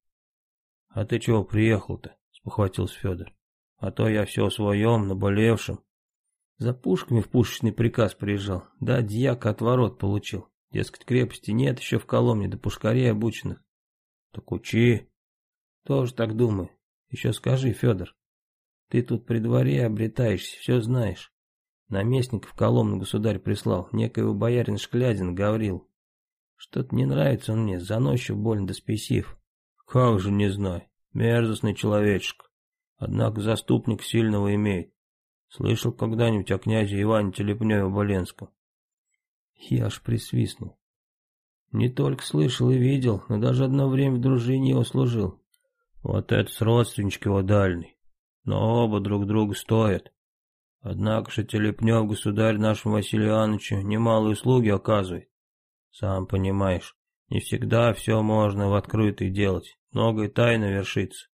А ты чего приехал-то? спохватился Федор. А то я все о своем, наболевшем. За пушками в пушечный приказ приезжал, да дьяка от ворот получил. Дескать, крепости нет еще в Коломне, до пушкарей обученных. Так учи. Тоже так думаю. Еще скажи, Федор, ты тут при дворе обретаешься, все знаешь. Наместник в Коломну государь прислал, некоего боярин Шклядин говорил. Что-то не нравится он мне, заносчив больно да спесив. Как же не знаю. Мерзостный человечек. Однако заступник сильного имеет. Слышал когда-нибудь о князе Иване Телепневе Боленском? Я аж присвистнул. Не только слышал и видел, но даже одно время в дружине его служил. Вот это с родственнички его дальний. Но оба друг друга стоят. Однако же Телепнев, государь нашему Василию Ивановичу, немалые услуги оказывает. Сам понимаешь, не всегда все можно в открытый делать многое тайно вершится.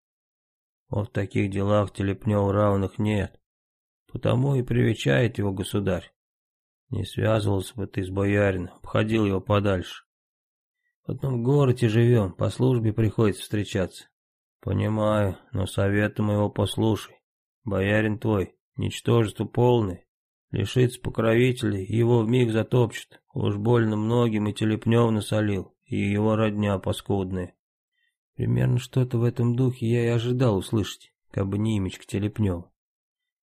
Вот в таких делах Телепневу равных нет. Потому и привечает его государь. Не связывался бы ты с боярином, обходил его подальше. В одном городе живем, по службе приходится встречаться. Понимаю, но совета моего послушай. Боярин твой, ничтожество полное, лишится покровителей, его вмиг затопчет. Уж больно многим и Телепнев насолил, и его родня паскудная. Примерно что-то в этом духе я и ожидал услышать, как бы не имечко Телепнева.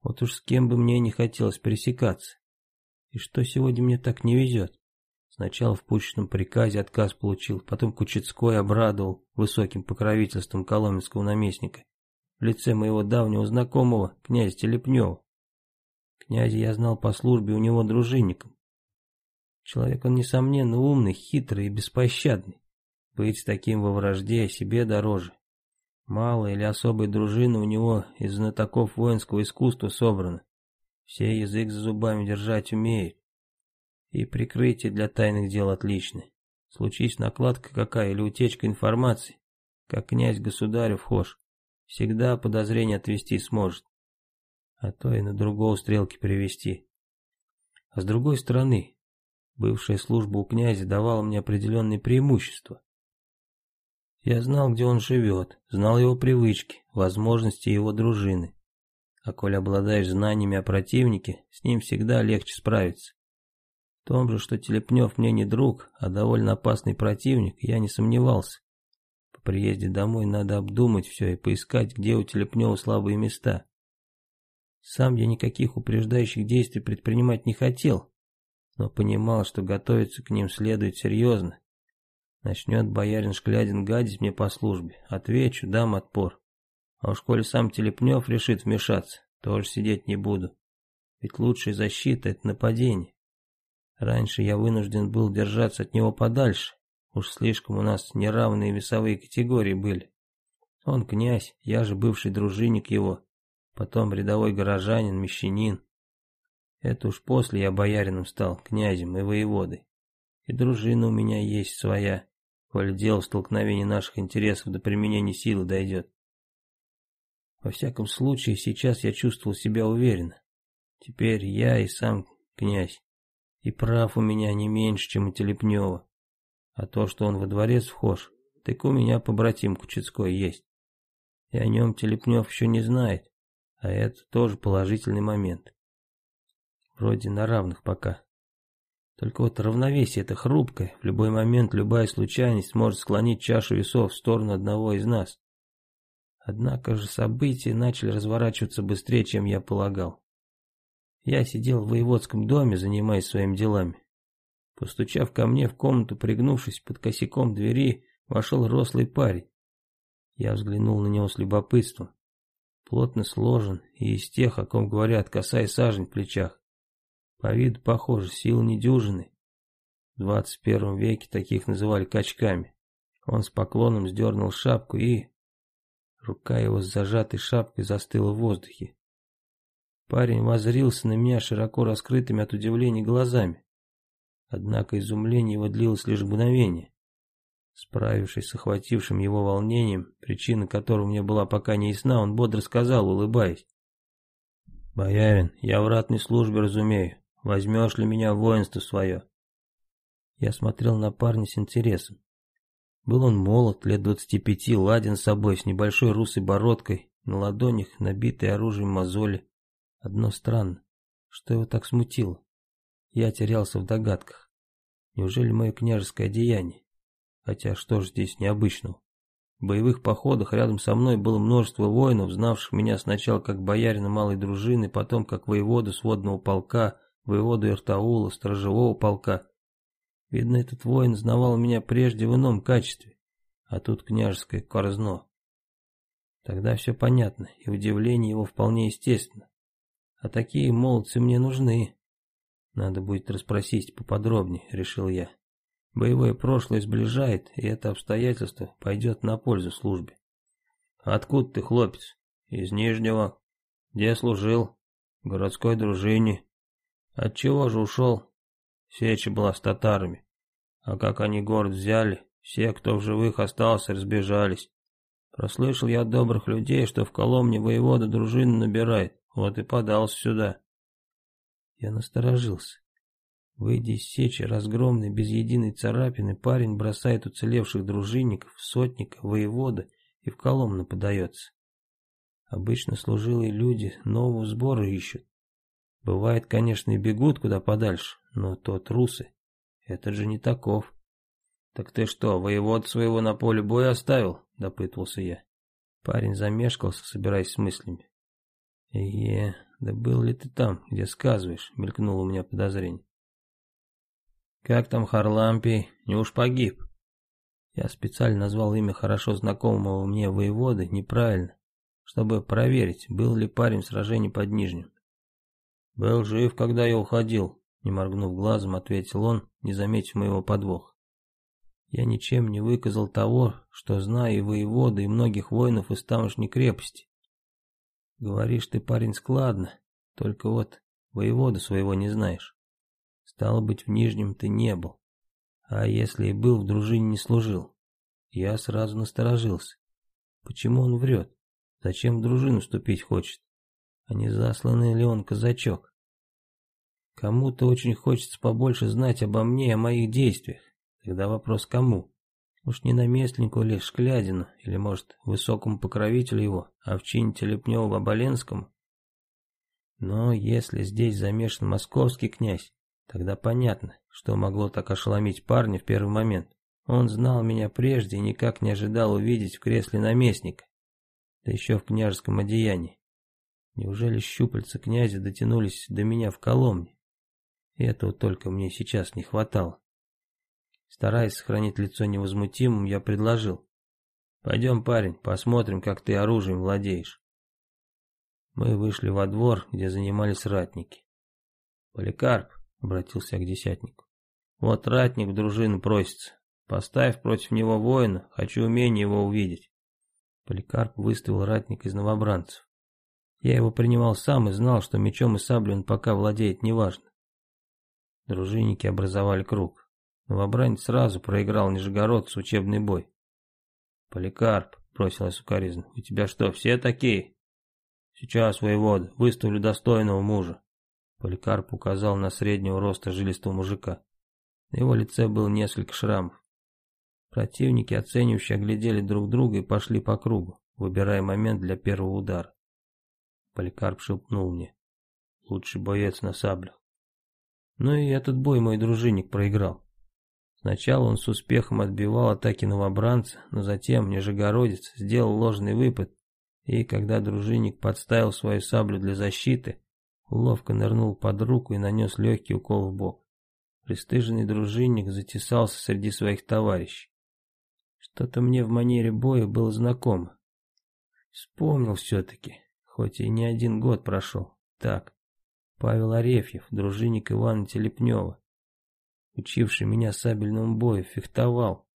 Вот уж с кем бы мне не хотелось пересекаться. И что сегодня мне так не везет? Сначала в пущенном приказе отказ получил, потом Кучецкой обрадовал высоким покровительством коломенского наместника в лице моего давнего знакомого, князя Телепнева. Князя я знал по службе у него дружинником. Человек он, несомненно, умный, хитрый и беспощадный. Быть таким во вражде себе дороже. Мало или особой дружины у него из знатоков воинского искусства собрано. Все язык за зубами держать умеют. И прикрытие для тайных дел отличное. Случись накладка какая или утечка информации, как князь государю вхож, всегда подозрение отвести сможет. А то и на другого стрелки привести. А с другой стороны, бывшая служба у князя давала мне определенные преимущества. Я знал, где он живет, знал его привычки, возможности его дружины. А коль обладаешь знаниями о противнике, с ним всегда легче справиться. Том же, что Телепнев мне не друг, а довольно опасный противник, я не сомневался. По приезде домой надо обдумать все и поискать, где у Телепнева слабые места. Сам я никаких упреждающих действий предпринимать не хотел, но понимал, что готовиться к ним следует серьезно, Начнет боярин Шклядин гадить мне по службе. Отвечу, дам отпор. А уж коли сам Телепнев решит вмешаться, тоже сидеть не буду. Ведь лучшая защита — это нападение. Раньше я вынужден был держаться от него подальше, Уж слишком у нас неравные весовые категории были. Он князь, я же бывший дружинник его, потом рядовой горожанин, мещанин. Это уж после я боярином стал, князем и воеводой. И дружина у меня есть своя, коль дело в столкновении наших интересов до применения силы дойдет. Во всяком случае, сейчас я чувствовал себя уверенно. Теперь я и сам князь. И прав у меня не меньше, чем у Телепнева. А то, что он во дворец вхож, так у меня побратим Кучецкой есть. И о нем Телепнев еще не знает, а это тоже положительный момент. Вроде на равных пока. Только вот равновесие это хрупкое, в любой момент любая случайность может склонить чашу весов в сторону одного из нас. Однако же события начали разворачиваться быстрее, чем я полагал. Я сидел в воеводском доме, занимаясь своими делами. Постучав ко мне в комнату, пригнувшись под косяком двери, вошел рослый парень. Я взглянул на него с любопытством. Плотно сложен и из тех, о ком говорят, коса и сажень в плечах. По виду похоже, сил недюжины. В двадцать первом веке таких называли качками. Он с поклоном сдернул шапку и... Рука его с зажатой шапкой застыла в воздухе. Парень возрился на меня широко раскрытыми от удивления глазами. Однако изумление его длилось лишь мгновение. Справившись с охватившим его волнением, причина которого мне была пока не ясна, он бодро сказал, улыбаясь. «Боярин, я в ратной службе разумею. Возьмешь ли меня в воинство свое?» Я смотрел на парня с интересом. Был он молод, лет двадцати пяти, ладен собой, с небольшой русой бородкой, на ладонях набитые оружием мозоли. Одно странно, что его так смутило. Я терялся в догадках. Неужели мое княжеское одеяние? Хотя что ж здесь необычного? В боевых походах рядом со мной было множество воинов, знавших меня сначала как боярина малой дружины, потом как воеводу сводного полка, воеводу Иртаула, сторожевого полка. Видно, этот воин знавал меня прежде в ином качестве, а тут княжеское корзно. Тогда все понятно, и удивление его вполне естественно. А такие молодцы мне нужны. Надо будет расспросить поподробнее, решил я. Боевое прошлое сближает, и это обстоятельство пойдет на пользу службе. Откуда ты, хлопец? Из Нижнего. Где служил? В городской дружине. От чего же ушел? Сеча была с татарами. А как они город взяли, все, кто в живых остался, разбежались. Прослышал я от добрых людей, что в Коломне воевода дружину набирает, вот и подался сюда. Я насторожился. Выйдя из сечи, разгромный, без единой царапины, парень бросает уцелевших дружинников, сотника, воевода и в Коломну подается. Обычно служилые люди нового сбора ищут. Бывает, конечно, и бегут куда подальше, но то трусы. Этот же не таков. «Так ты что, воевод своего на поле боя оставил?» — допытывался я. Парень замешкался, собираясь с мыслями. «Е, да был ли ты там, где сказываешь?» — мелькнуло у меня подозрение. «Как там Харлампий? Не уж погиб?» Я специально назвал имя хорошо знакомого мне воеводы неправильно, чтобы проверить, был ли парень в сражении под Нижним. «Был жив, когда я уходил», — не моргнув глазом, ответил он, не заметив моего подвоха. Я ничем не выказал того, что знаю и воевода, и многих воинов из тамошней крепости. Говоришь ты, парень, складно, только вот воевода своего не знаешь. Стало быть, в Нижнем ты не был. А если и был, в дружине не служил. Я сразу насторожился. Почему он врет? Зачем в дружину вступить хочет? А не засланный ли он казачок? Кому-то очень хочется побольше знать обо мне и о моих действиях. Тогда вопрос кому? Уж не наместнику ли Шклядину, или, может, высокому покровителю его, а в чине Телепневу-Оболенскому? Но если здесь замешан московский князь, Тогда понятно, что могло так ошеломить парня в первый момент. Он знал меня прежде и никак не ожидал увидеть в кресле наместника, да еще в княжеском одеянии. Неужели щупальца князя дотянулись до меня в Коломне? Этого только мне сейчас не хватало. Стараясь сохранить лицо невозмутимым, я предложил. «Пойдем, парень, посмотрим, как ты оружием владеешь». Мы вышли во двор, где занимались ратники. «Поликарп, обратился к десятнику. Вот ратник в дружину просится. Поставь против него воина, хочу умение его увидеть. Поликарп выставил ратник из новобранцев. Я его принимал сам и знал, что мечом и саблей он пока владеет неважно. Дружинники образовали круг. Новобранец сразу проиграл Нижегородцу учебный бой. «Поликарп», — бросил я сукоризно, — «у тебя что, все такие?» «Сейчас, воевод, выставлю достойного мужа». Поликарп указал на среднего роста жилистого мужика. На его лице было несколько шрамов. Противники, оценивающе оглядели друг друга и пошли по кругу, выбирая момент для первого удара. Поликарп шепнул мне. Лучший боец на саблях. Ну и этот бой мой дружинник проиграл. Сначала он с успехом отбивал атаки новобранца, но затем Нижегородец сделал ложный выпад, и когда дружинник подставил свою саблю для защиты, ловко нырнул под руку и нанес легкий укол в бок. Престыженный дружинник затесался среди своих товарищей. Что-то мне в манере боя было знакомо. Вспомнил все-таки, хоть и не один год прошел. Так, Павел Арефьев, дружинник Ивана Телепнева, учивший меня сабельному бою, фехтовал.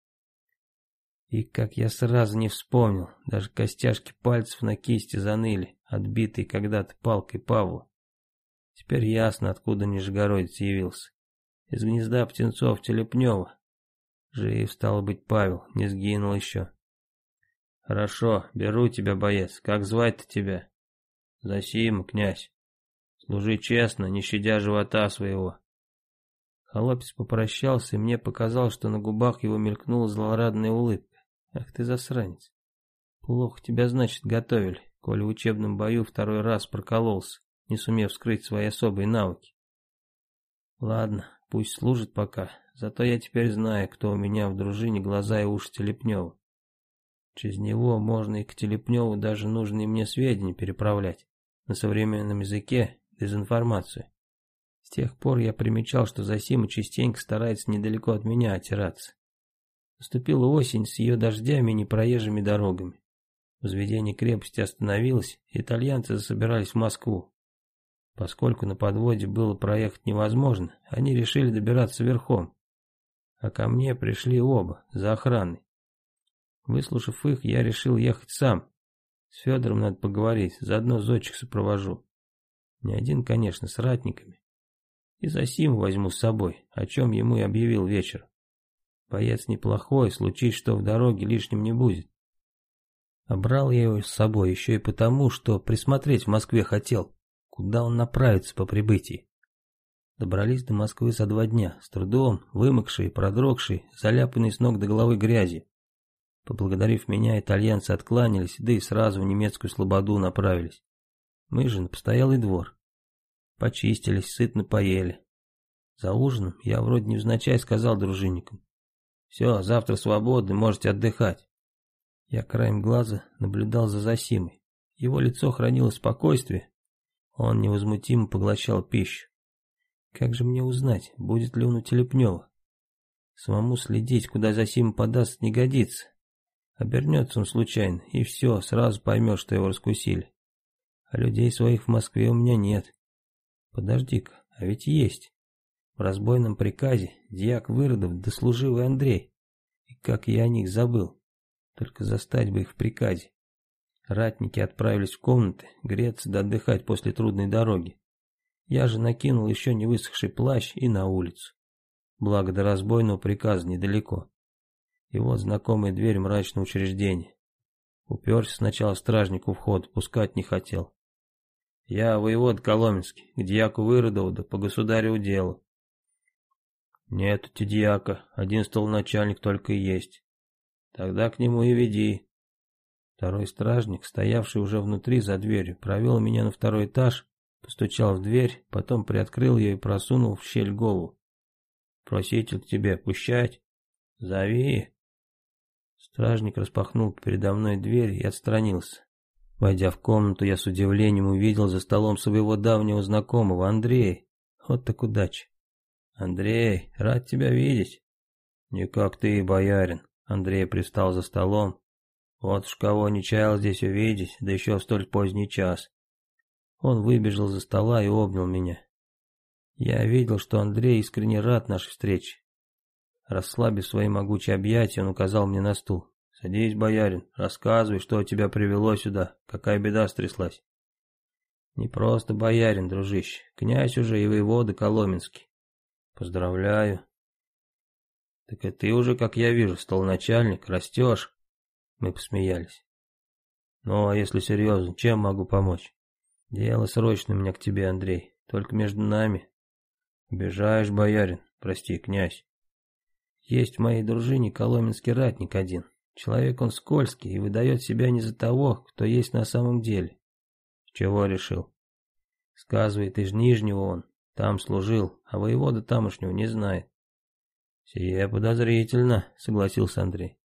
И как я сразу не вспомнил, даже костяшки пальцев на кисти заныли, отбитые когда-то палкой Павла. Теперь ясно, откуда Нижегородец явился. Из гнезда птенцов Телепнева. Жив, стало быть, Павел, не сгинул еще. Хорошо, беру тебя, боец. Как звать-то тебя? Засим, князь. Служи честно, не щадя живота своего. Холопец попрощался, и мне показалось, что на губах его мелькнула злорадная улыбка. Ах ты засранец. Плохо тебя, значит, готовили, коли в учебном бою второй раз прокололся, не сумев скрыть свои особые навыки. Ладно, пусть служит пока, зато я теперь знаю, кто у меня в дружине глаза и уши Телепнева. Через него можно и к Телепневу даже нужные мне сведения переправлять на современном языке дезинформацию. Тех пор я примечал, что Засима частенько старается недалеко от меня отираться. Наступила осень с ее дождями и непроезжими дорогами. Возведение крепости остановилось, и итальянцы засобирались в Москву. Поскольку на подводе было проехать невозможно, они решили добираться верхом. А ко мне пришли оба, за охраной. Выслушав их, я решил ехать сам. С Федором надо поговорить, заодно зодчих сопровожу. Не один, конечно, с ратниками. И Засиму возьму с собой, о чем ему и объявил вечер. Боец неплохой, случись что в дороге лишним не будет. А брал я его с собой еще и потому, что присмотреть в Москве хотел, куда он направится по прибытии. Добрались до Москвы за два дня, с трудом, вымокшие, продрогшие, заляпанные с ног до головы грязи. Поблагодарив меня, итальянцы откланялись, да и сразу в немецкую слободу направились. Мы же на постоялый двор. Почистились, сытно поели. За ужином я вроде невзначай сказал дружинникам. Все, завтра свободны, можете отдыхать. Я краем глаза наблюдал за Засимой. Его лицо хранило спокойствие. Он невозмутимо поглощал пищу. Как же мне узнать, будет ли он у Телепнева? Самому следить, куда Засима подаст, не годится. Обернется он случайно, и все, сразу поймет, что его раскусили а людей своих в Москве у меня нет. Подожди-ка, а ведь есть. В разбойном приказе дьяк Выродов да служивый Андрей. И как я о них забыл. Только застать бы их в приказе. Ратники отправились в комнаты, греться да отдыхать после трудной дороги. Я же накинул еще не высохший плащ и на улицу. Благо до разбойного приказа недалеко. И вот знакомая дверь мрачного учреждения. Уперся сначала стражнику вход, пускать не хотел. Я воевод Коломенский, к дьяку Выродову да по государеву делу. Нет у дьяка, один столоначальник только и есть. Тогда к нему и веди. Второй стражник, стоявший уже внутри за дверью, провел меня на второй этаж, постучал в дверь, потом приоткрыл ее и просунул в щель голову. Проситель к тебе пущать? Зови. Стражник распахнул передо мной дверь и отстранился. Войдя в комнату, я с удивлением увидел за столом своего давнего знакомого, Андрея. Вот так удача. Андрей, рад тебя видеть. Не как ты, боярин. Андрей пристал за столом. Вот уж кого не чаял здесь увидеть, да еще в столь поздний час. Он выбежал за стола и обнял меня. Я видел, что Андрей искренне рад нашей встрече. Расслабив свои могучие объятия, он указал мне на стул. «Садись, боярин, рассказывай, что тебя привело сюда, какая беда стряслась». «Не просто боярин, дружище, князь уже и воевода Коломенский». «Поздравляю». «Так и ты уже, как я вижу, стал начальник, растешь». Мы посмеялись. «Ну, а если серьезно, чем могу помочь?» «Дело срочное у меня к тебе, Андрей, только между нами». «Обижаешь, боярин, прости, князь». «Есть в моей дружине коломенский ратник один. Человек он скользкий и выдает себя не за того, кто есть на самом деле. Чего решил? Сказывает, из Нижнего он, там служил, а воевода тамошнего не знает. Сие подозрительно, согласился Андрей.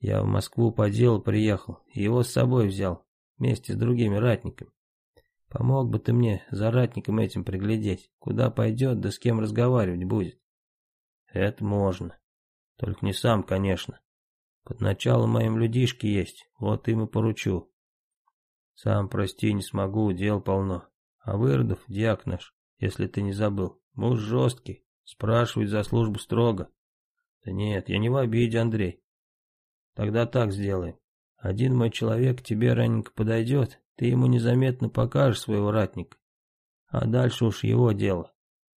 Я в Москву по делу приехал, и его с собой взял, вместе с другими ратниками. Помог бы ты мне за ратником этим приглядеть, куда пойдет, да с кем разговаривать будет. Это можно. Только не сам, конечно. Под началом моим людишки есть, вот им и поручу. Сам, прости, не смогу, дел полно. А Выродов, дьяк наш, если ты не забыл, муж жесткий, спрашивает за службу строго. Да нет, я не в обиде, Андрей. Тогда так сделаем. Один мой человек к тебе раненько подойдет, ты ему незаметно покажешь своего ратника. А дальше уж его дело.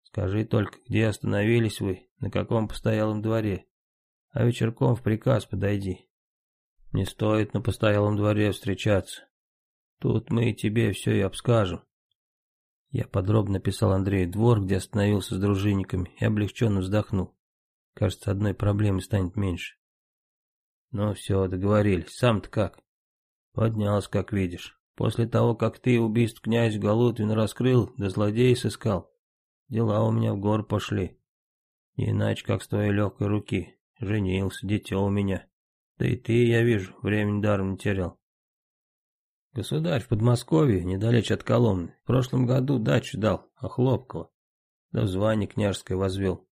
Скажи только, где остановились вы, на каком постоялом дворе а вечерком в приказ подойди. Не стоит на постоялом дворе встречаться. Тут мы тебе все и обскажем. Я подробно писал Андрею двор, где остановился с дружинниками, и облегченно вздохнул. Кажется, одной проблемы станет меньше. Ну все, договорились. Сам-то как? Поднялся, как видишь. После того, как ты убийство князь Галутвин раскрыл, да злодей сыскал, дела у меня в гор пошли. Не иначе, как с твоей легкой руки. Женился, дитё у меня. Да и ты, я вижу, времени даром не терял. Государь в Подмосковье, недалече от Коломны, в прошлом году дачу дал, Охлопкова. Да в звание княжеское возвел.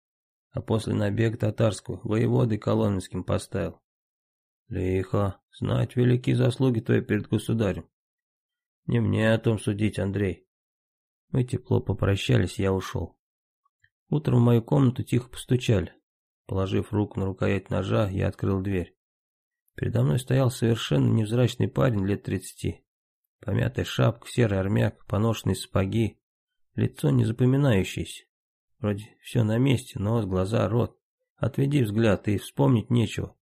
А после набега татарского воеводой коломенским поставил. Лихо, знать великие заслуги твои перед государем. Не мне о том судить, Андрей. Мы тепло попрощались, я ушел. Утром в мою комнату тихо постучали. Положив руку на рукоять ножа, я открыл дверь. Передо мной стоял совершенно невзрачный парень лет тридцати. Помятая шапка, серый армяк, поношенные сапоги. Лицо незапоминающееся. Вроде все на месте, нос, глаза, рот. Отведи взгляд, и вспомнить нечего.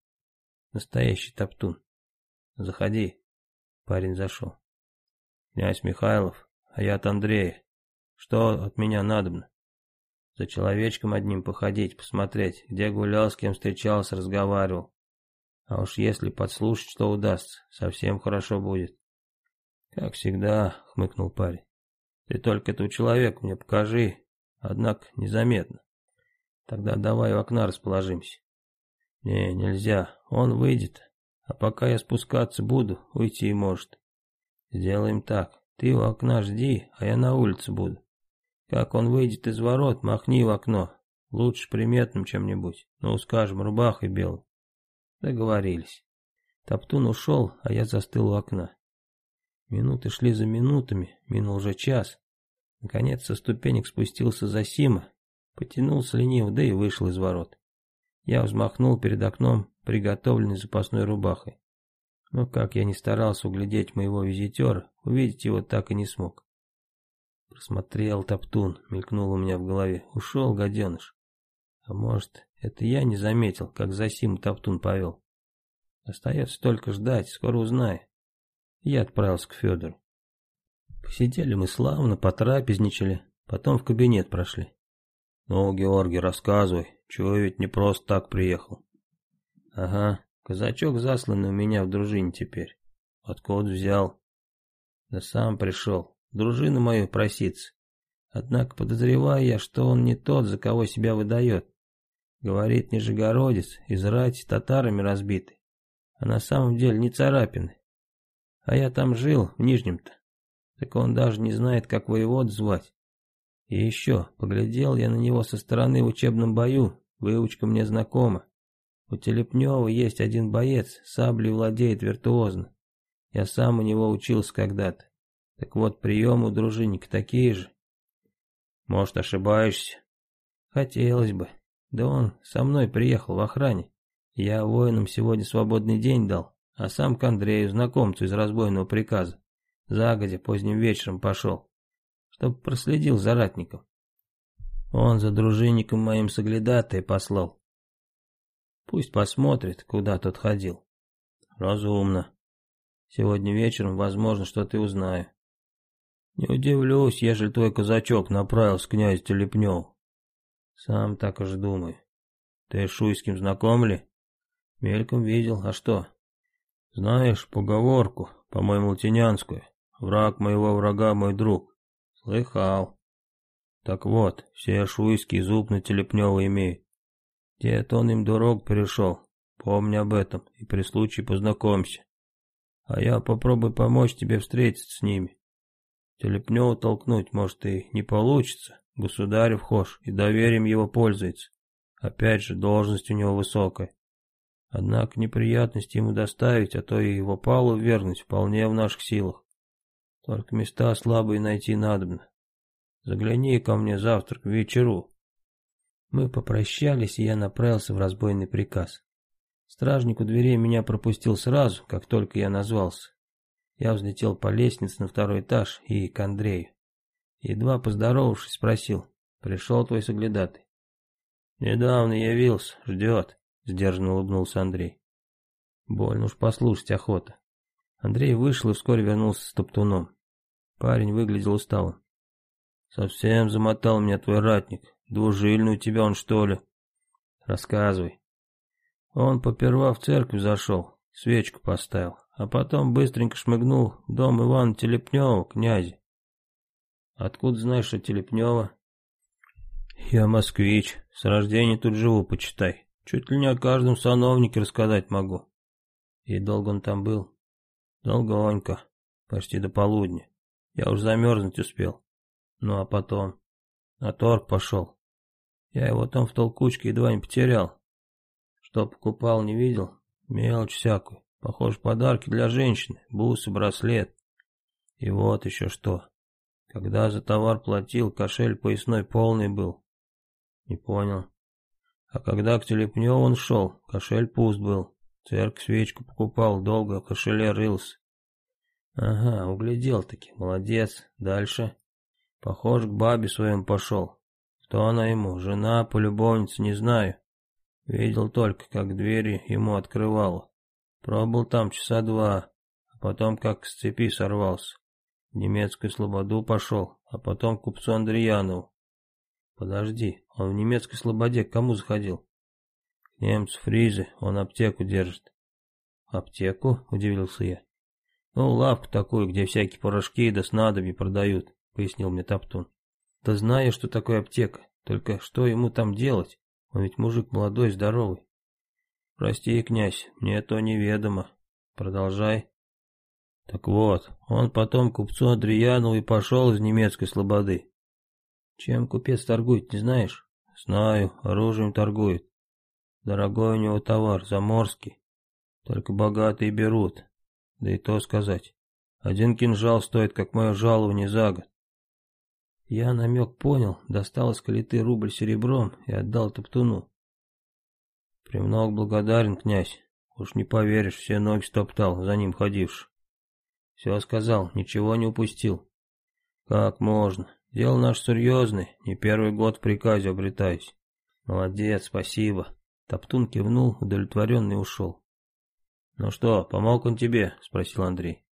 Настоящий топтун. Заходи. Парень зашел. Князь Михайлов, а я от Андрея. Что от меня надобно? За человечком одним походить, посмотреть, где гулял, с кем встречался, разговаривал. А уж если подслушать, что удастся, совсем хорошо будет. Как всегда, хмыкнул парень. Ты только этого человека мне покажи, однако незаметно. Тогда давай у окна расположимся. Не, нельзя, он выйдет, а пока я спускаться буду, уйти может. Сделаем так, ты у окна жди, а я на улице буду. Как он выйдет из ворот, махни в окно. Лучше приметным чем-нибудь. Ну, скажем, рубахой белой. Договорились. Топтун ушел, а я застыл у окна. Минуты шли за минутами, минул уже час. Наконец со ступенек спустился Засима, потянулся лениво, да и вышел из ворот. Я взмахнул перед окном приготовленной запасной рубахой. Но как я не старался углядеть моего визитера, увидеть его так и не смог. Просмотрел Топтун, мелькнул у меня в голове. Ушел, гаденыш. А может, это я не заметил, как за сим Топтун повел. Остается только ждать, скоро узнаю. Я отправился к Федору. Посидели мы славно, потрапезничали, потом в кабинет прошли. Ну, Георгий, рассказывай, чего ведь не просто так приехал. Ага, казачок засланный у меня в дружине теперь. Откуда взял? Да сам пришел, дружину мою проситься. Однако подозреваю я, что он не тот, за кого себя выдает. Говорит Нижегородец, из рати татарами разбитый, а на самом деле не царапины. А я там жил, в Нижнем-то. Так он даже не знает, как воевод звать. И еще, поглядел я на него со стороны в учебном бою, выучка мне знакома. У Телепнева есть один боец, саблей владеет виртуозно. Я сам у него учился когда-то. Так вот, приемы у дружинника такие же. Может, ошибаешься? Хотелось бы. Да он со мной приехал в охране. Я воинам сегодня свободный день дал, а сам к Андрею, знакомцу из разбойного приказа, загодя поздним вечером пошел, чтоб проследил за ратником. Он за дружинником моим соглядатая послал. Пусть посмотрит, куда тот ходил. Разумно. Сегодня вечером, возможно, что-то узнаю. Не удивлюсь, ежели твой казачок направился к князю Телепневу. Сам так уж думаю. Ты с Шуйским знаком ли? Мельком видел, а что? Знаешь поговорку, по-моему, латинянскую. Враг моего врага мой друг. Слыхал. Так вот, все шуйские зуб на Телепнева имеют. Дед он им дорог перешел. Помни об этом и при случае познакомься. А я попробую помочь тебе встретиться с ними. Телепнева толкнуть, может, и не получится. Государь вхож и доверием его пользуется. Опять же, должность у него высокая. Однако неприятности ему доставить, а то и его палу вернуть вполне в наших силах. Только места слабые найти надобно. Загляни ко мне завтра к вечеру. Мы попрощались, и я направился в разбойный приказ. Стражник у дверей меня пропустил сразу, как только я назвался. Я взлетел по лестнице на второй этаж и к Андрею. Едва поздоровавшись, спросил, пришел твой соглядатый. Недавно явился, ждет, сдержанно улыбнулся Андрей. Больно уж послушать охота. Андрей вышел и вскоре вернулся с топтуном. Парень выглядел усталым. Совсем замотал меня твой ратник. Двужильный у тебя он, что ли? Рассказывай. Он поперва в церковь зашел, свечку поставил, а потом быстренько шмыгнул дом Ивана Телепнева, князя. Откуда знаешь, что Телепнева? Я москвич, с рождения тут живу, почитай. Чуть ли не о каждом сановнике рассказать могу. И долго он там был? Долгонько, почти до полудня. Я уж замерзнуть успел. Ну а потом? На торг пошел. Я его там в толкучке едва не потерял. Что покупал, не видел? Мелочь всякую. Похоже, подарки для женщины, бусы, браслет. И вот еще что. Когда за товар платил, кошель поясной полный был. Не понял. А когда к Телепневу он шел, кошель пуст был. Церковь свечку покупал, долго в кошеле рылся. Ага, углядел-таки, молодец. Дальше. Похож, к бабе своим пошел. Кто она ему, жена, полюбовница, не знаю. Видел только, как двери ему открывала. Пробыл там часа два, а потом как с цепи сорвался. В немецкую слободу пошел, а потом к купцу Андреянову. Подожди, он в немецкой слободе к кому заходил? К немцу Фризе, он аптеку держит. Аптеку? Удивился я. Ну, лавку такую, где всякие порошки да снадобья продают, пояснил мне Топтун. Да знаю, что такое аптека, только что ему там делать? Он ведь мужик молодой, здоровый. Прости, князь, мне это неведомо. Продолжай. Так вот, он потом купцу Андреянову и пошел из немецкой слободы. Чем купец торгует, не знаешь? Знаю, оружием торгует. Дорогой у него товар, заморский. Только богатые берут. Да и то сказать. Один кинжал стоит, как мое жалование за год. Я намек понял, достал из калиты рубль серебром и отдал Топтуну. Премног благодарен, князь. Уж не поверишь, все ноги стоптал, за ним ходивши. Все сказал, ничего не упустил. Как можно? Дело наш серьезное, не первый год в приказе обретаюсь. Молодец, спасибо. Топтун кивнул, удовлетворенный ушел. «Ну что, помог он тебе?» — спросил Андрей.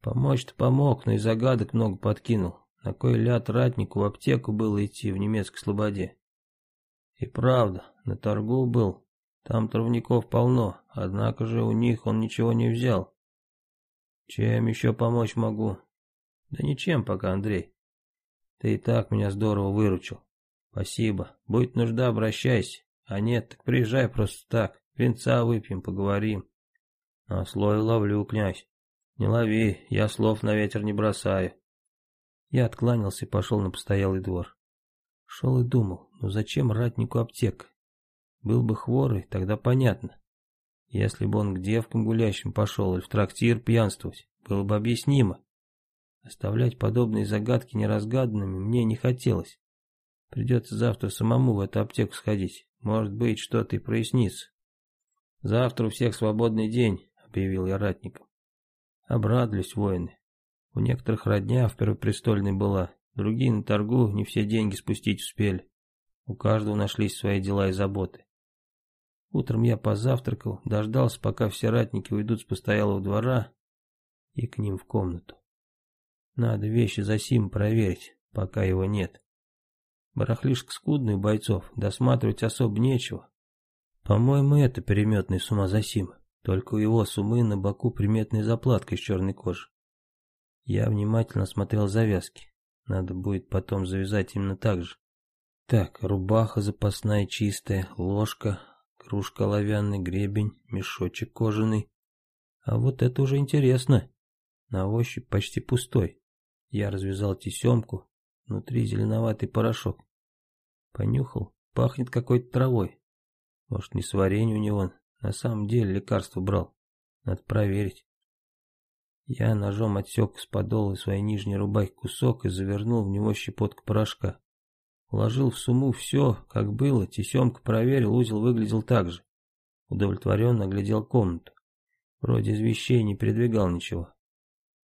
«Помочь-то помог, но и загадок много подкинул. На кой ляд ратнику в аптеку было идти в немецкой слободе?» «И правда, на торгу был. Там травников полно, однако же у них он ничего не взял. Чем еще помочь могу? Да ничем пока, Андрей. Ты и так меня здорово выручил. Спасибо. Будет нужда, обращайся. А нет, так приезжай просто так. Винца выпьем, поговорим. А слой ловлю, князь. Не лови, я слов на ветер не бросаю. Я откланялся и пошел на постоялый двор. Шел и думал, ну зачем ратнику аптека? Был бы хворый, тогда понятно. Если бы он к девкам гулящим пошел или в трактир пьянствовать, было бы объяснимо. Оставлять подобные загадки неразгаданными мне не хотелось. Придется завтра самому в эту аптеку сходить. Может быть, что-то и прояснится. Завтра у всех свободный день, объявил я ратникам. Обрадовались воины. У некоторых родня в Первопрестольной была, другие на торгу не все деньги спустить успели. У каждого нашлись свои дела и заботы. Утром я позавтракал, дождался, пока все ратники уйдут с постоялого двора, и к ним в комнату. Надо вещи за Сим проверить, пока его нет. Барахлишка скудный бойцов, досматривать особо нечего. По-моему, это переметный с ума за Сим, только у его сумы на боку приметная заплатка из черной кожи. Я внимательно смотрел завязки. Надо будет потом завязать именно так же. Так, рубаха запасная чистая, ложка, кружка оловянный, гребень, мешочек кожаный. А вот это уже интересно. На ощупь почти пустой. Я развязал тесемку, внутри зеленоватый порошок. Понюхал, пахнет какой-то травой. Может, не сварение у него, на самом деле лекарство брал. Надо проверить. Я ножом отсек с подола своей нижней рубахи кусок и завернул в него щепотку порошка. Уложил в сумму все, как было, тесемка проверил, узел выглядел так же. Удовлетворенно оглядел комнату. Вроде из вещей не передвигал ничего.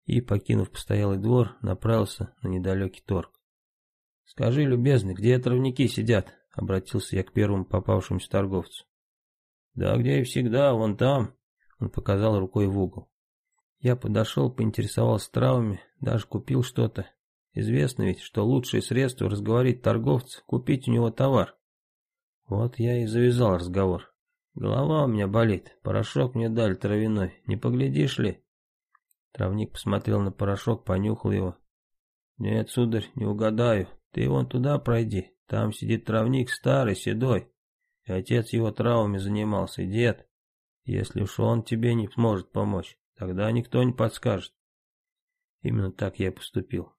И, покинув постоялый двор, направился на недалекий торг. «Скажи, любезный, где травники сидят?» — обратился я к первому попавшемуся торговцу. «Да где и всегда, вон там», — он показал рукой в угол. Я подошел, поинтересовался травами, даже купил что-то. Известно ведь, что лучшее средство разговорить торговца — купить у него товар. Вот я и завязал разговор. Голова у меня болит, порошок мне дали травяной, не поглядишь ли? Травник посмотрел на порошок, понюхал его. Нет, сударь, не угадаю, ты вон туда пройди, там сидит травник старый, седой. И отец его травами занимался, и дед. Если уж он тебе не сможет помочь, Тогда никто не подскажет. Именно так я и поступил.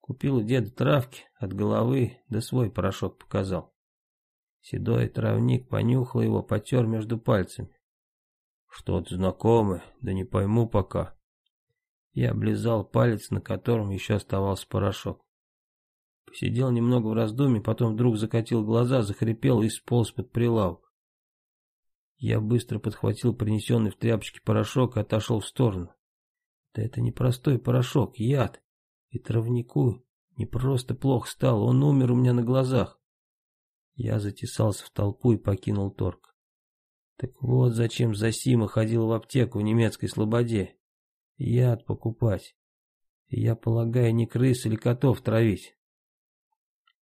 Купил у деда травки от головы, да свой порошок показал. Седой травник понюхал его, потер между пальцами. Что-то знакомое, да не пойму пока. Я облизал палец, на котором еще оставался порошок. Посидел немного в раздумье, потом вдруг закатил глаза, захрипел и сполз под прилавок. Я быстро подхватил принесенный в тряпочке порошок и отошел в сторону. Да это не простой порошок, яд. И травнику не просто плохо стало, он умер у меня на глазах. Я затесался в толпу и покинул торг. Так вот зачем Засима ходил в аптеку в немецкой слободе. Яд покупать. Я полагаю, не крыс или котов травить.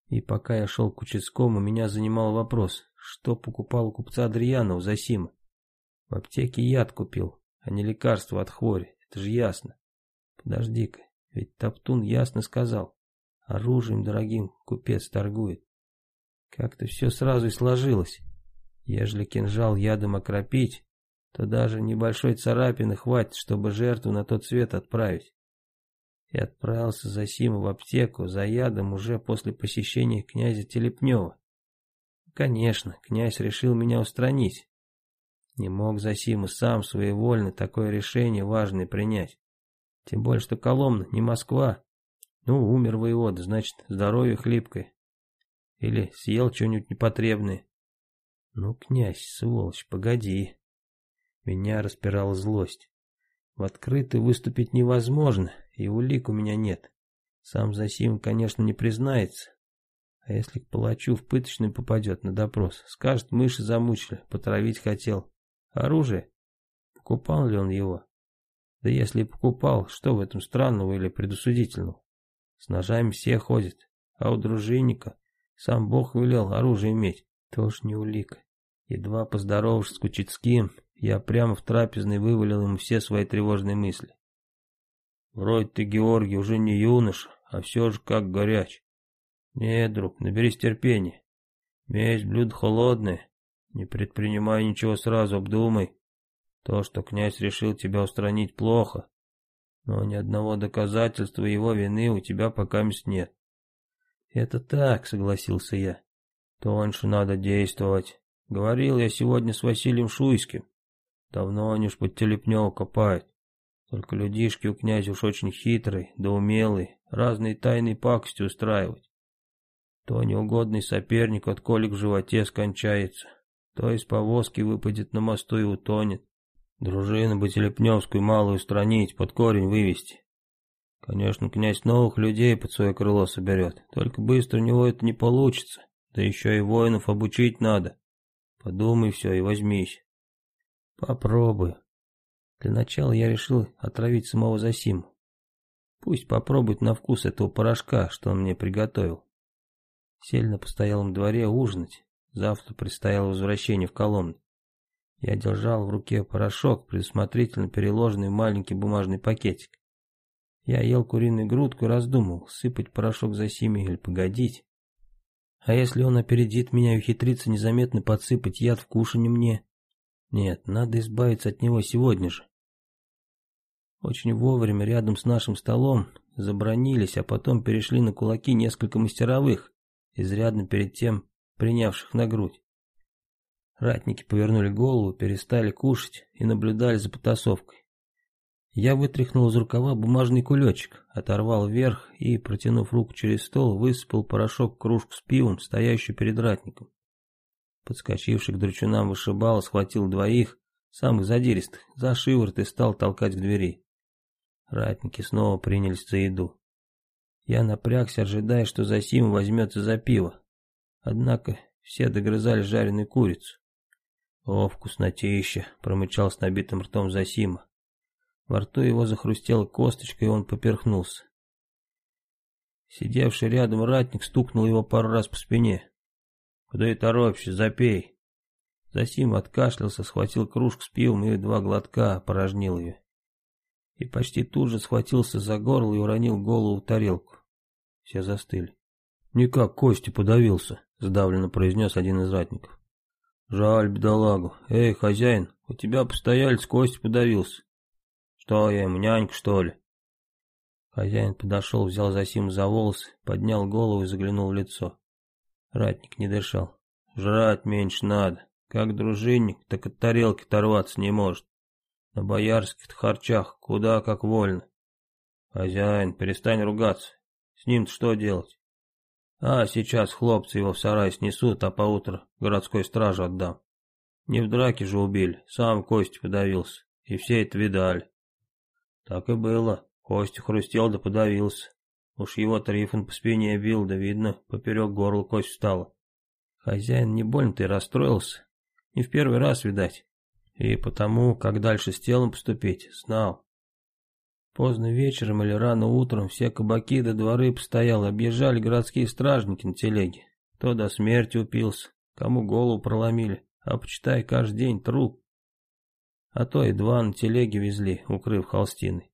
И пока я шел к участковому, меня занимал вопрос, что покупал у купца Адриана у Засима. В аптеке яд купил, а не лекарство от хвори, это же ясно. Подожди-ка, ведь Топтун ясно сказал, оружием дорогим купец торгует. Как-то все сразу и сложилось. Ежели кинжал ядом окропить, то даже небольшой царапины хватит, чтобы жертву на тот свет отправить и отправился за Сима в аптеку за ядом уже после посещения князя Телепнева. Конечно, князь решил меня устранить. Не мог Засима сам своевольно такое решение важное принять. Тем более, что Коломна не Москва. Ну, умер воевода, значит, здоровье хлипкое. Или съел что-нибудь непотребное. Ну, князь, сволочь, погоди. Меня распирала злость. В открытую выступить невозможно, и улик у меня нет. Сам Засим, конечно, не признается. А если к палачу в пыточный попадет на допрос, скажет, мыши замучили, потравить хотел. Оружие? Покупал ли он его? Да если и покупал, что в этом странного или предусудительного? С ножами все ходят, а у дружинника сам Бог велел оружие иметь. Тоже не улика. Едва поздоровавшись с Кучицким, я прямо в трапезной вывалил ему все свои тревожные мысли. Вроде ты, Георгий, уже не юноша, а все же как горяч. Нет, друг, наберись терпения. Месть блюдо холодное. Не предпринимай ничего сразу, обдумай. То, что князь решил тебя устранить, плохо. Но ни одного доказательства его вины у тебя пока нет. Это так, согласился я. Тоньше надо действовать. Говорил я сегодня с Василием Шуйским. Давно они уж под Телепнева копают. Только людишки у князя уж очень хитрые, да умелые, разные тайные пакости устраивать. То неугодный соперник от колик в животе скончается, то из повозки выпадет на мосту и утонет. Дружину бы Телепневскую малую устранить, под корень вывести. Конечно, князь новых людей под свое крыло соберет, только быстро у него это не получится, да еще и воинов обучить надо. Подумай все и возьмись. Попробую. Для начала я решил отравить самого Засиму. Пусть попробует на вкус этого порошка, что он мне приготовил. Сели на постоялом дворе ужинать. Завтра предстояло возвращение в Коломну. Я держал в руке порошок, предусмотрительно переложенный в маленький бумажный пакетик. Я ел куриную грудку и раздумывал, сыпать порошок за сими или погодить. А если он опередит меня и ухитрится незаметно подсыпать яд в кушанье мне? Нет, надо избавиться от него сегодня же. Очень вовремя рядом с нашим столом забронились, а потом перешли на кулаки несколько мастеровых, изрядно перед тем принявших на грудь. Ратники повернули голову, перестали кушать и наблюдали за потасовкой. Я вытряхнул из рукава бумажный кулечек, оторвал вверх и, протянув руку через стол, высыпал порошок в кружку с пивом, стоящую перед ратником. Подскочивший к дручунам вышибал, схватил двоих, самых задиристых, за шиворот и стал толкать к двери. Ратники снова принялись за еду. Я напрягся, ожидая, что Засим возьмется за пиво. Однако все догрызали жареную курицу. «О, вкуснотища!» — промычал с набитым ртом Засима. Во рту его захрустела косточка, и он поперхнулся. Сидевший рядом ратник стукнул его пару раз по спине. «Куда и торопишься, запей!» Засим откашлялся, схватил кружку с пивом и два глотка опорожнил ее и почти тут же схватился за горло и уронил голову в тарелку. Все застыли. «Никак Кости подавился», — сдавленно произнес один из ратников. «Жаль бедолагу. Эй, хозяин, у тебя постоялец Кости подавился». «Что я ему, нянька, что ли?» Хозяин подошел, взял Засиму за волосы, поднял голову и заглянул в лицо. Ратник не дышал. «Жрать меньше надо. Как дружинник, так от тарелки оторваться не может. На боярских харчах куда как вольно. Хозяин, перестань ругаться. С ним-то что делать? А сейчас хлопцы его в сарай снесут, а поутро городской страже отдам. Не в драке же убили, сам Костя подавился. И все это видали. Так и было. Костя хрустел да подавился. Уж его Трифон по спине бил, да видно, поперек горла кость встала. Хозяин не больно-то и расстроился. Не в первый раз, видать. И потому, как дальше с телом поступить, знал. Поздно вечером или рано утром все кабаки до дворы постояло, объезжали городские стражники на телеге. Кто до смерти упился, кому голову проломили, а почитай каждый день труп. А то и два на телеге везли, укрыв холстиной.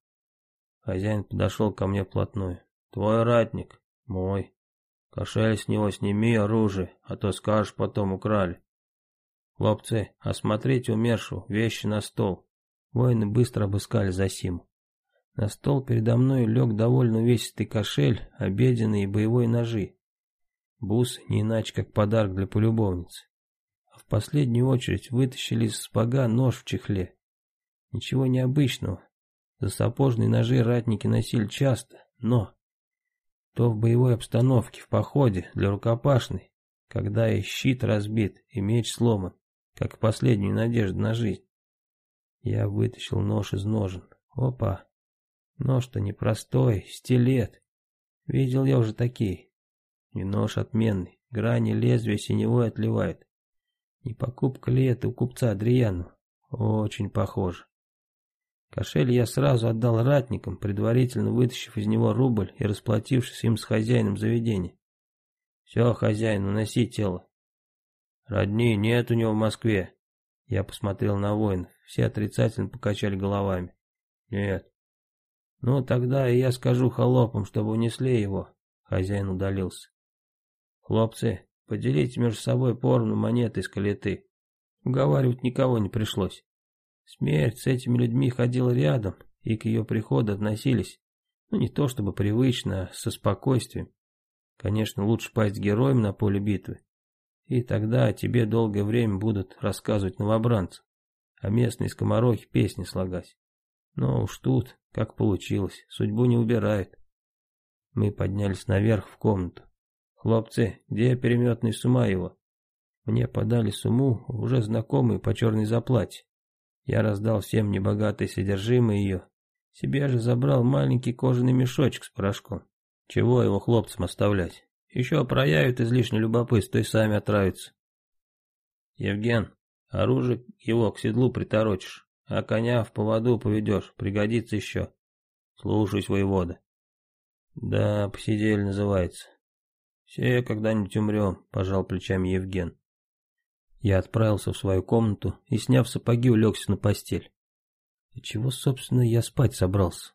Хозяин подошел ко мне вплотную. Твой ратник, мой. Кошель с него сними оружие, а то скажешь потом украли. «Хлопцы, осмотрите умершую, вещи на стол». Воины быстро обыскали Засиму. На стол передо мной лег довольно увесистый кошель, обеденные и боевые ножи. Бус не иначе, как подарок для полюбовницы. А в последнюю очередь вытащили из спага нож в чехле. Ничего необычного. За сапожные ножи ратники носили часто, но... То в боевой обстановке, в походе, для рукопашной, когда и щит разбит, и меч сломан как последнюю надежду на жизнь. Я вытащил нож из ножен. Опа! Нож-то непростой, стилет. Видел я уже такие. И нож отменный, грани лезвия синевой отливает. Не покупка ли это у купца Адриану? Очень похоже. Кошель я сразу отдал ратникам, предварительно вытащив из него рубль и расплатившись им с хозяином заведения. Все, хозяин, уноси тело. Родни нет у него в Москве. Я посмотрел на воинов, все отрицательно покачали головами. Нет. Ну, тогда и я скажу холопам, чтобы унесли его. Хозяин удалился. Хлопцы, поделите между собой поровну монеты из калиты. Уговаривать никого не пришлось. Смерть с этими людьми ходила рядом, и к ее приходу относились, ну не то чтобы привычно, а со спокойствием. Конечно, лучше пасть героем на поле битвы, и тогда тебе долгое время будут рассказывать новобранцы, а местные скоморохи песни слагать. Но уж тут, как получилось, судьбу не убирает. Мы поднялись наверх в комнату. Хлопцы, где переметный сума его? Мне подали сумму, уже знакомую по черной заплате. Я раздал всем небогатое содержимое ее. Себе же забрал маленький кожаный мешочек с порошком. Чего его хлопцам оставлять? Еще проявят излишне любопытство и сами отравятся. Евген, оружие его к седлу приторочишь, а коня в поводу поведешь, пригодится еще. Слушаюсь, воевода. Да, посидели называется. Все когда-нибудь умрем, пожал плечами Евген. Я отправился в свою комнату и, сняв сапоги, улегся на постель. И чего, собственно, я спать собрался?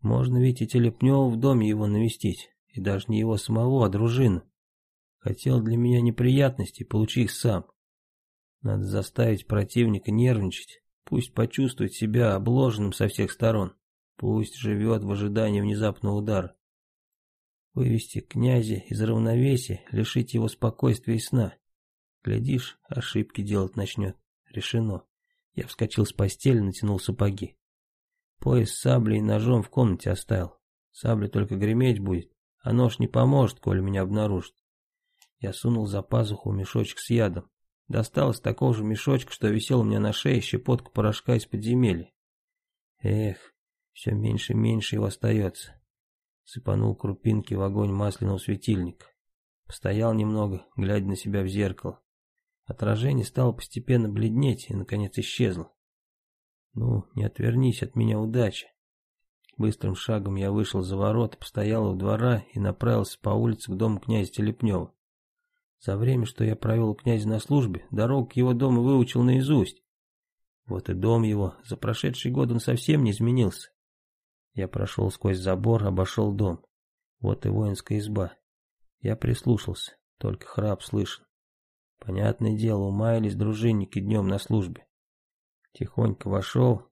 Можно ведь и Телепнева в доме его навестить, и даже не его самого, а дружину. Хотел для меня неприятностей, получи их сам. Надо заставить противника нервничать, пусть почувствует себя обложенным со всех сторон, пусть живет в ожидании внезапного удара. Вывести князя из равновесия, лишить его спокойствия и сна. Глядишь, ошибки делать начнет. Решено. Я вскочил с постели, натянул сапоги. Пояс с саблей и ножом в комнате оставил. Сабля только греметь будет, а нож не поможет, коли меня обнаружит. Я сунул за пазуху мешочек с ядом. Достал из такого же мешочка, что висел у меня на шее, щепотку порошка из подземелья. Эх, все меньше и меньше его остается. Сыпанул крупинки в огонь масляного светильника. Постоял немного, глядя на себя в зеркало. Отражение стало постепенно бледнеть и, наконец, исчезло. Ну, не отвернись от меня, удачи. Быстрым шагом я вышел за ворот, постоял у двора и направился по улице к дому князя Телепнева. За время, что я провел у князя на службе, дорогу к его дому выучил наизусть. Вот и дом его, за прошедший год он совсем не изменился. Я прошел сквозь забор, обошел дом. Вот и воинская изба. Я прислушался, только храп слышен. Понятное дело, умаялись дружинники днем на службе. Тихонько вошел.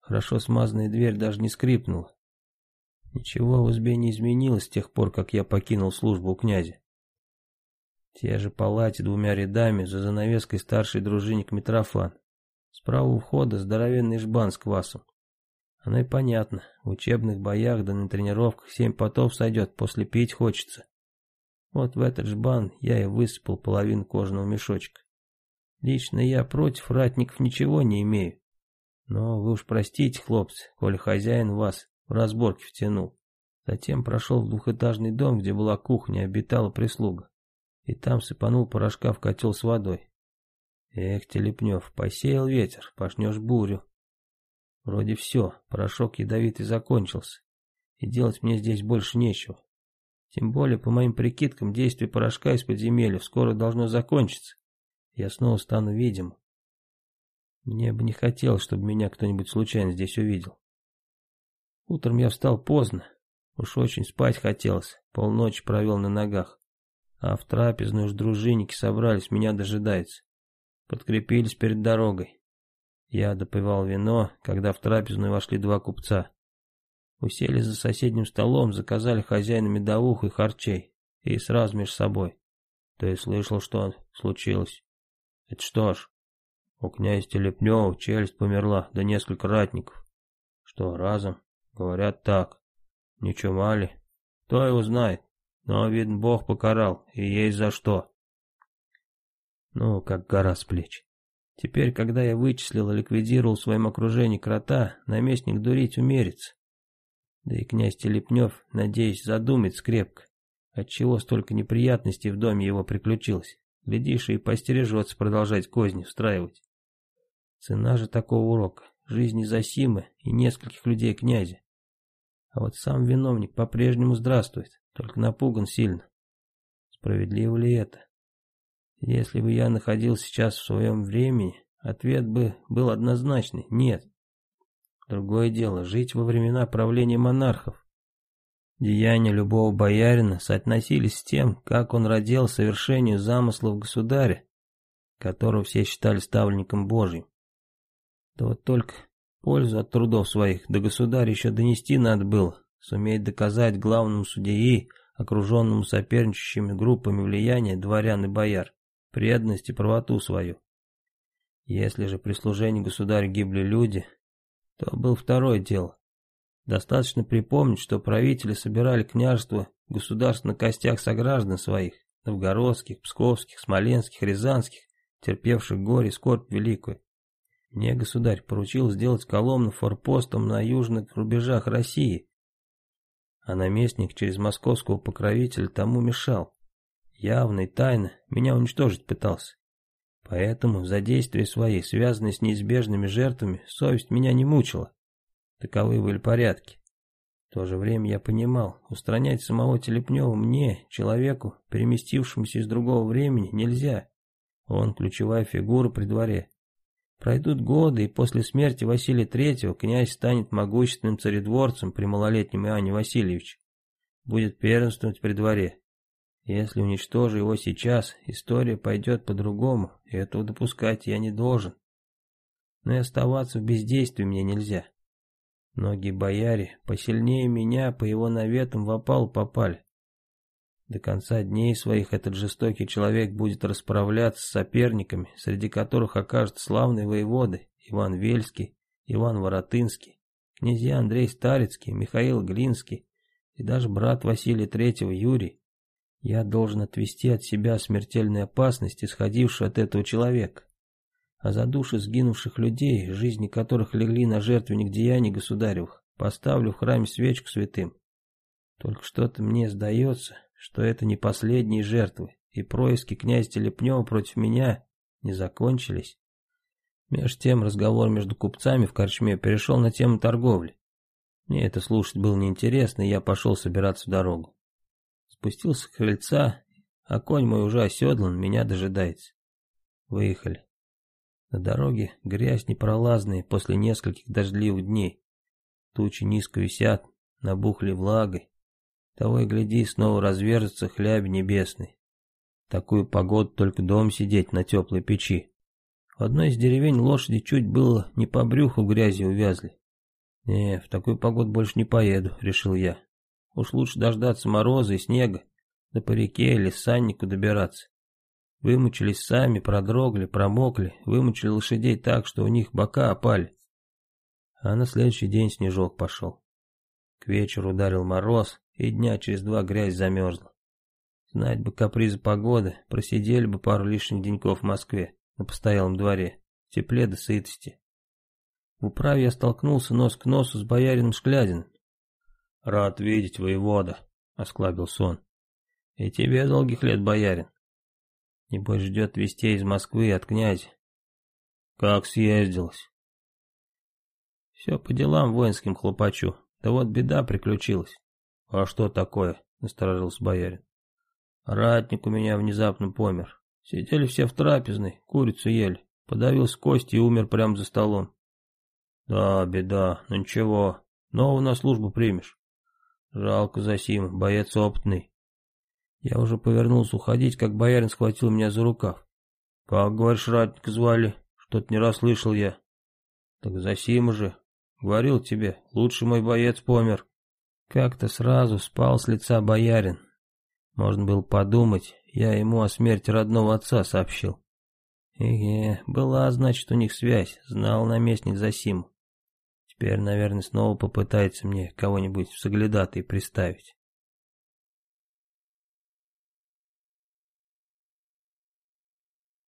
Хорошо смазанная дверь даже не скрипнула. Ничего в избе не изменилось с тех пор, как я покинул службу у князя. Те же палати двумя рядами, за занавеской старший дружинник Митрофан. Справа у входа здоровенный жбан с квасом. Оно и понятно, в учебных боях да на тренировках семь потов сойдет, после пить хочется. Вот в этот жбан я и высыпал половину кожаного мешочка. Лично я против ратников ничего не имею. Но вы уж простите, хлопцы, коли хозяин вас в разборке втянул. Затем прошел в двухэтажный дом, где была кухня, обитала прислуга и там сыпанул порошка в котел с водой. Эх, Телепнев, посеял ветер, пошнешь бурю. Вроде все, порошок ядовитый закончился, и делать мне здесь больше нечего. Тем более, по моим прикидкам, действие порошка из подземелья скоро должно закончиться. Я снова стану видим. Мне бы не хотелось, чтобы меня кто-нибудь случайно здесь увидел. Утром я встал поздно, уж очень спать хотелось, полночи провел на ногах. А в трапезную уж дружинники собрались, меня дожидаются. Подкрепились перед дорогой. Я допивал вино, когда в трапезную вошли два купца. Уселись за соседним столом, заказали хозяину медовуху и харчей. И сразу между собой. Ты слышал, что случилось? Это что ж, у князя Телепнева челюсть померла, да несколько ратников. Что, разом? Говорят так. Не чумали? Кто его знает? Но, видно, Бог покарал, и есть за что. Ну, как гора с плеч. Теперь, когда я вычислил и ликвидировал в своем окружении крота, наместник дурить умерится. Да и князь Телепнев, надеюсь, задумает скрепко, отчего столько неприятностей в доме его приключилось. Глядишь, и постережется продолжать козни встраивать. Цена же такого урока — жизни Засимы и нескольких людей князя. А вот сам виновник по-прежнему здравствует. Только напуган сильно. Справедливо ли это? Если бы я находился сейчас в своем времени, ответ бы был однозначный – нет. Другое дело – жить во времена правления монархов. Деяния любого боярина соотносились с тем, как он родил совершению замыслов государя, которого все считали ставленником Божьим. Да вот только пользу от трудов своих до государя еще донести надо было, суметь доказать главному судьи, окруженному соперничающими группами влияния дворян и бояр, преданность и правоту свою. Если же при служении государю гибли люди, то был второе дело. Достаточно припомнить, что правители собирали княжество государств на костях сограждан своих, новгородских, псковских, смоленских, рязанских, терпевших горе и скорбь великую. Мне государь поручил сделать Коломну форпостом на южных рубежах России, а наместник через московского покровителя тому мешал. Явно и тайно меня уничтожить пытался. Поэтому за действия свои, связанные с неизбежными жертвами, совесть меня не мучила. Таковы были порядки. В то же время я понимал, устранять самого Телепнева мне, человеку, переместившемуся из другого времени, нельзя. Он ключевая фигура при дворе. Пройдут годы, и после смерти Василия Третьего князь станет могущественным царедворцем при малолетнем Иоанне Васильевиче. Будет первенствовать при дворе. Если уничтожу его сейчас, история пойдет по-другому, и этого допускать я не должен. Но и оставаться в бездействии мне нельзя. Многие бояре, посильнее меня, по его наветам в опал попали. До конца дней своих этот жестокий человек будет расправляться с соперниками, среди которых окажутся славные воеводы Иван Вельский, Иван Воротынский, князья Андрей Старицкий, Михаил Глинский и даже брат Василия Третьего Юрий. Я должен отвести от себя смертельную опасность, исходившую от этого человека. А за души сгинувших людей, жизни которых легли на жертвенник деяний государевых, поставлю в храме свечку святым. Только что-то мне сдается, что это не последние жертвы, и происки князя Телепнева против меня не закончились. Меж тем разговор между купцами в корчме перешел на тему торговли. Мне это слушать было неинтересно, и я пошел собираться в дорогу. Спустился с крыльца, а конь мой уже оседлан, меня дожидается. Выехали. На дороге грязь непролазная после нескольких дождливых дней. Тучи низко висят, набухли влагой. Того и гляди, снова разверзется хлябь небесный. Такую погоду только дом сидеть на теплой печи. В одной из деревень лошади чуть было не по брюху грязи увязли. Не, в такую погоду больше не поеду, решил я. Уж лучше дождаться мороза и снега, да по реке или саннику добираться. Вымучились сами, продрогли, промокли, вымучили лошадей так, что у них бока опали. А на следующий день снежок пошел. К вечеру ударил мороз, и дня через два грязь замерзла. Знать бы капризы погоды, просидели бы пару лишних деньков в Москве, на постоялом дворе, в тепле до сытости. В управе я столкнулся нос к носу с боярином Шклядиным. «Рад видеть воевода», — осклабился он. «И тебе долгих лет, боярин. Небось ждет вестей из Москвы от князя. Как съездилось?» «Все по делам воинским хлопачу. Да вот беда приключилась. А что такое? Насторожился боярин. Ратник у меня внезапно помер. Сидели все в трапезной, курицу ели. Подавился кости и умер прямо за столом. Да, беда, но ничего. Новую на службу примешь. Жалко Засима, боец опытный. Я уже повернулся уходить, как боярин схватил меня за рукав. Как, говоришь, ратника звали? Что-то не расслышал я. Так Засима же, Говорил тебе, лучший мой боец помер. Как-то сразу спал с лица боярин. Можно было подумать, я ему о смерти родного отца сообщил. Эге, была, значит, у них связь, знал наместник Засиму. Теперь, наверное, снова попытается мне кого-нибудь в соглядатые приставить.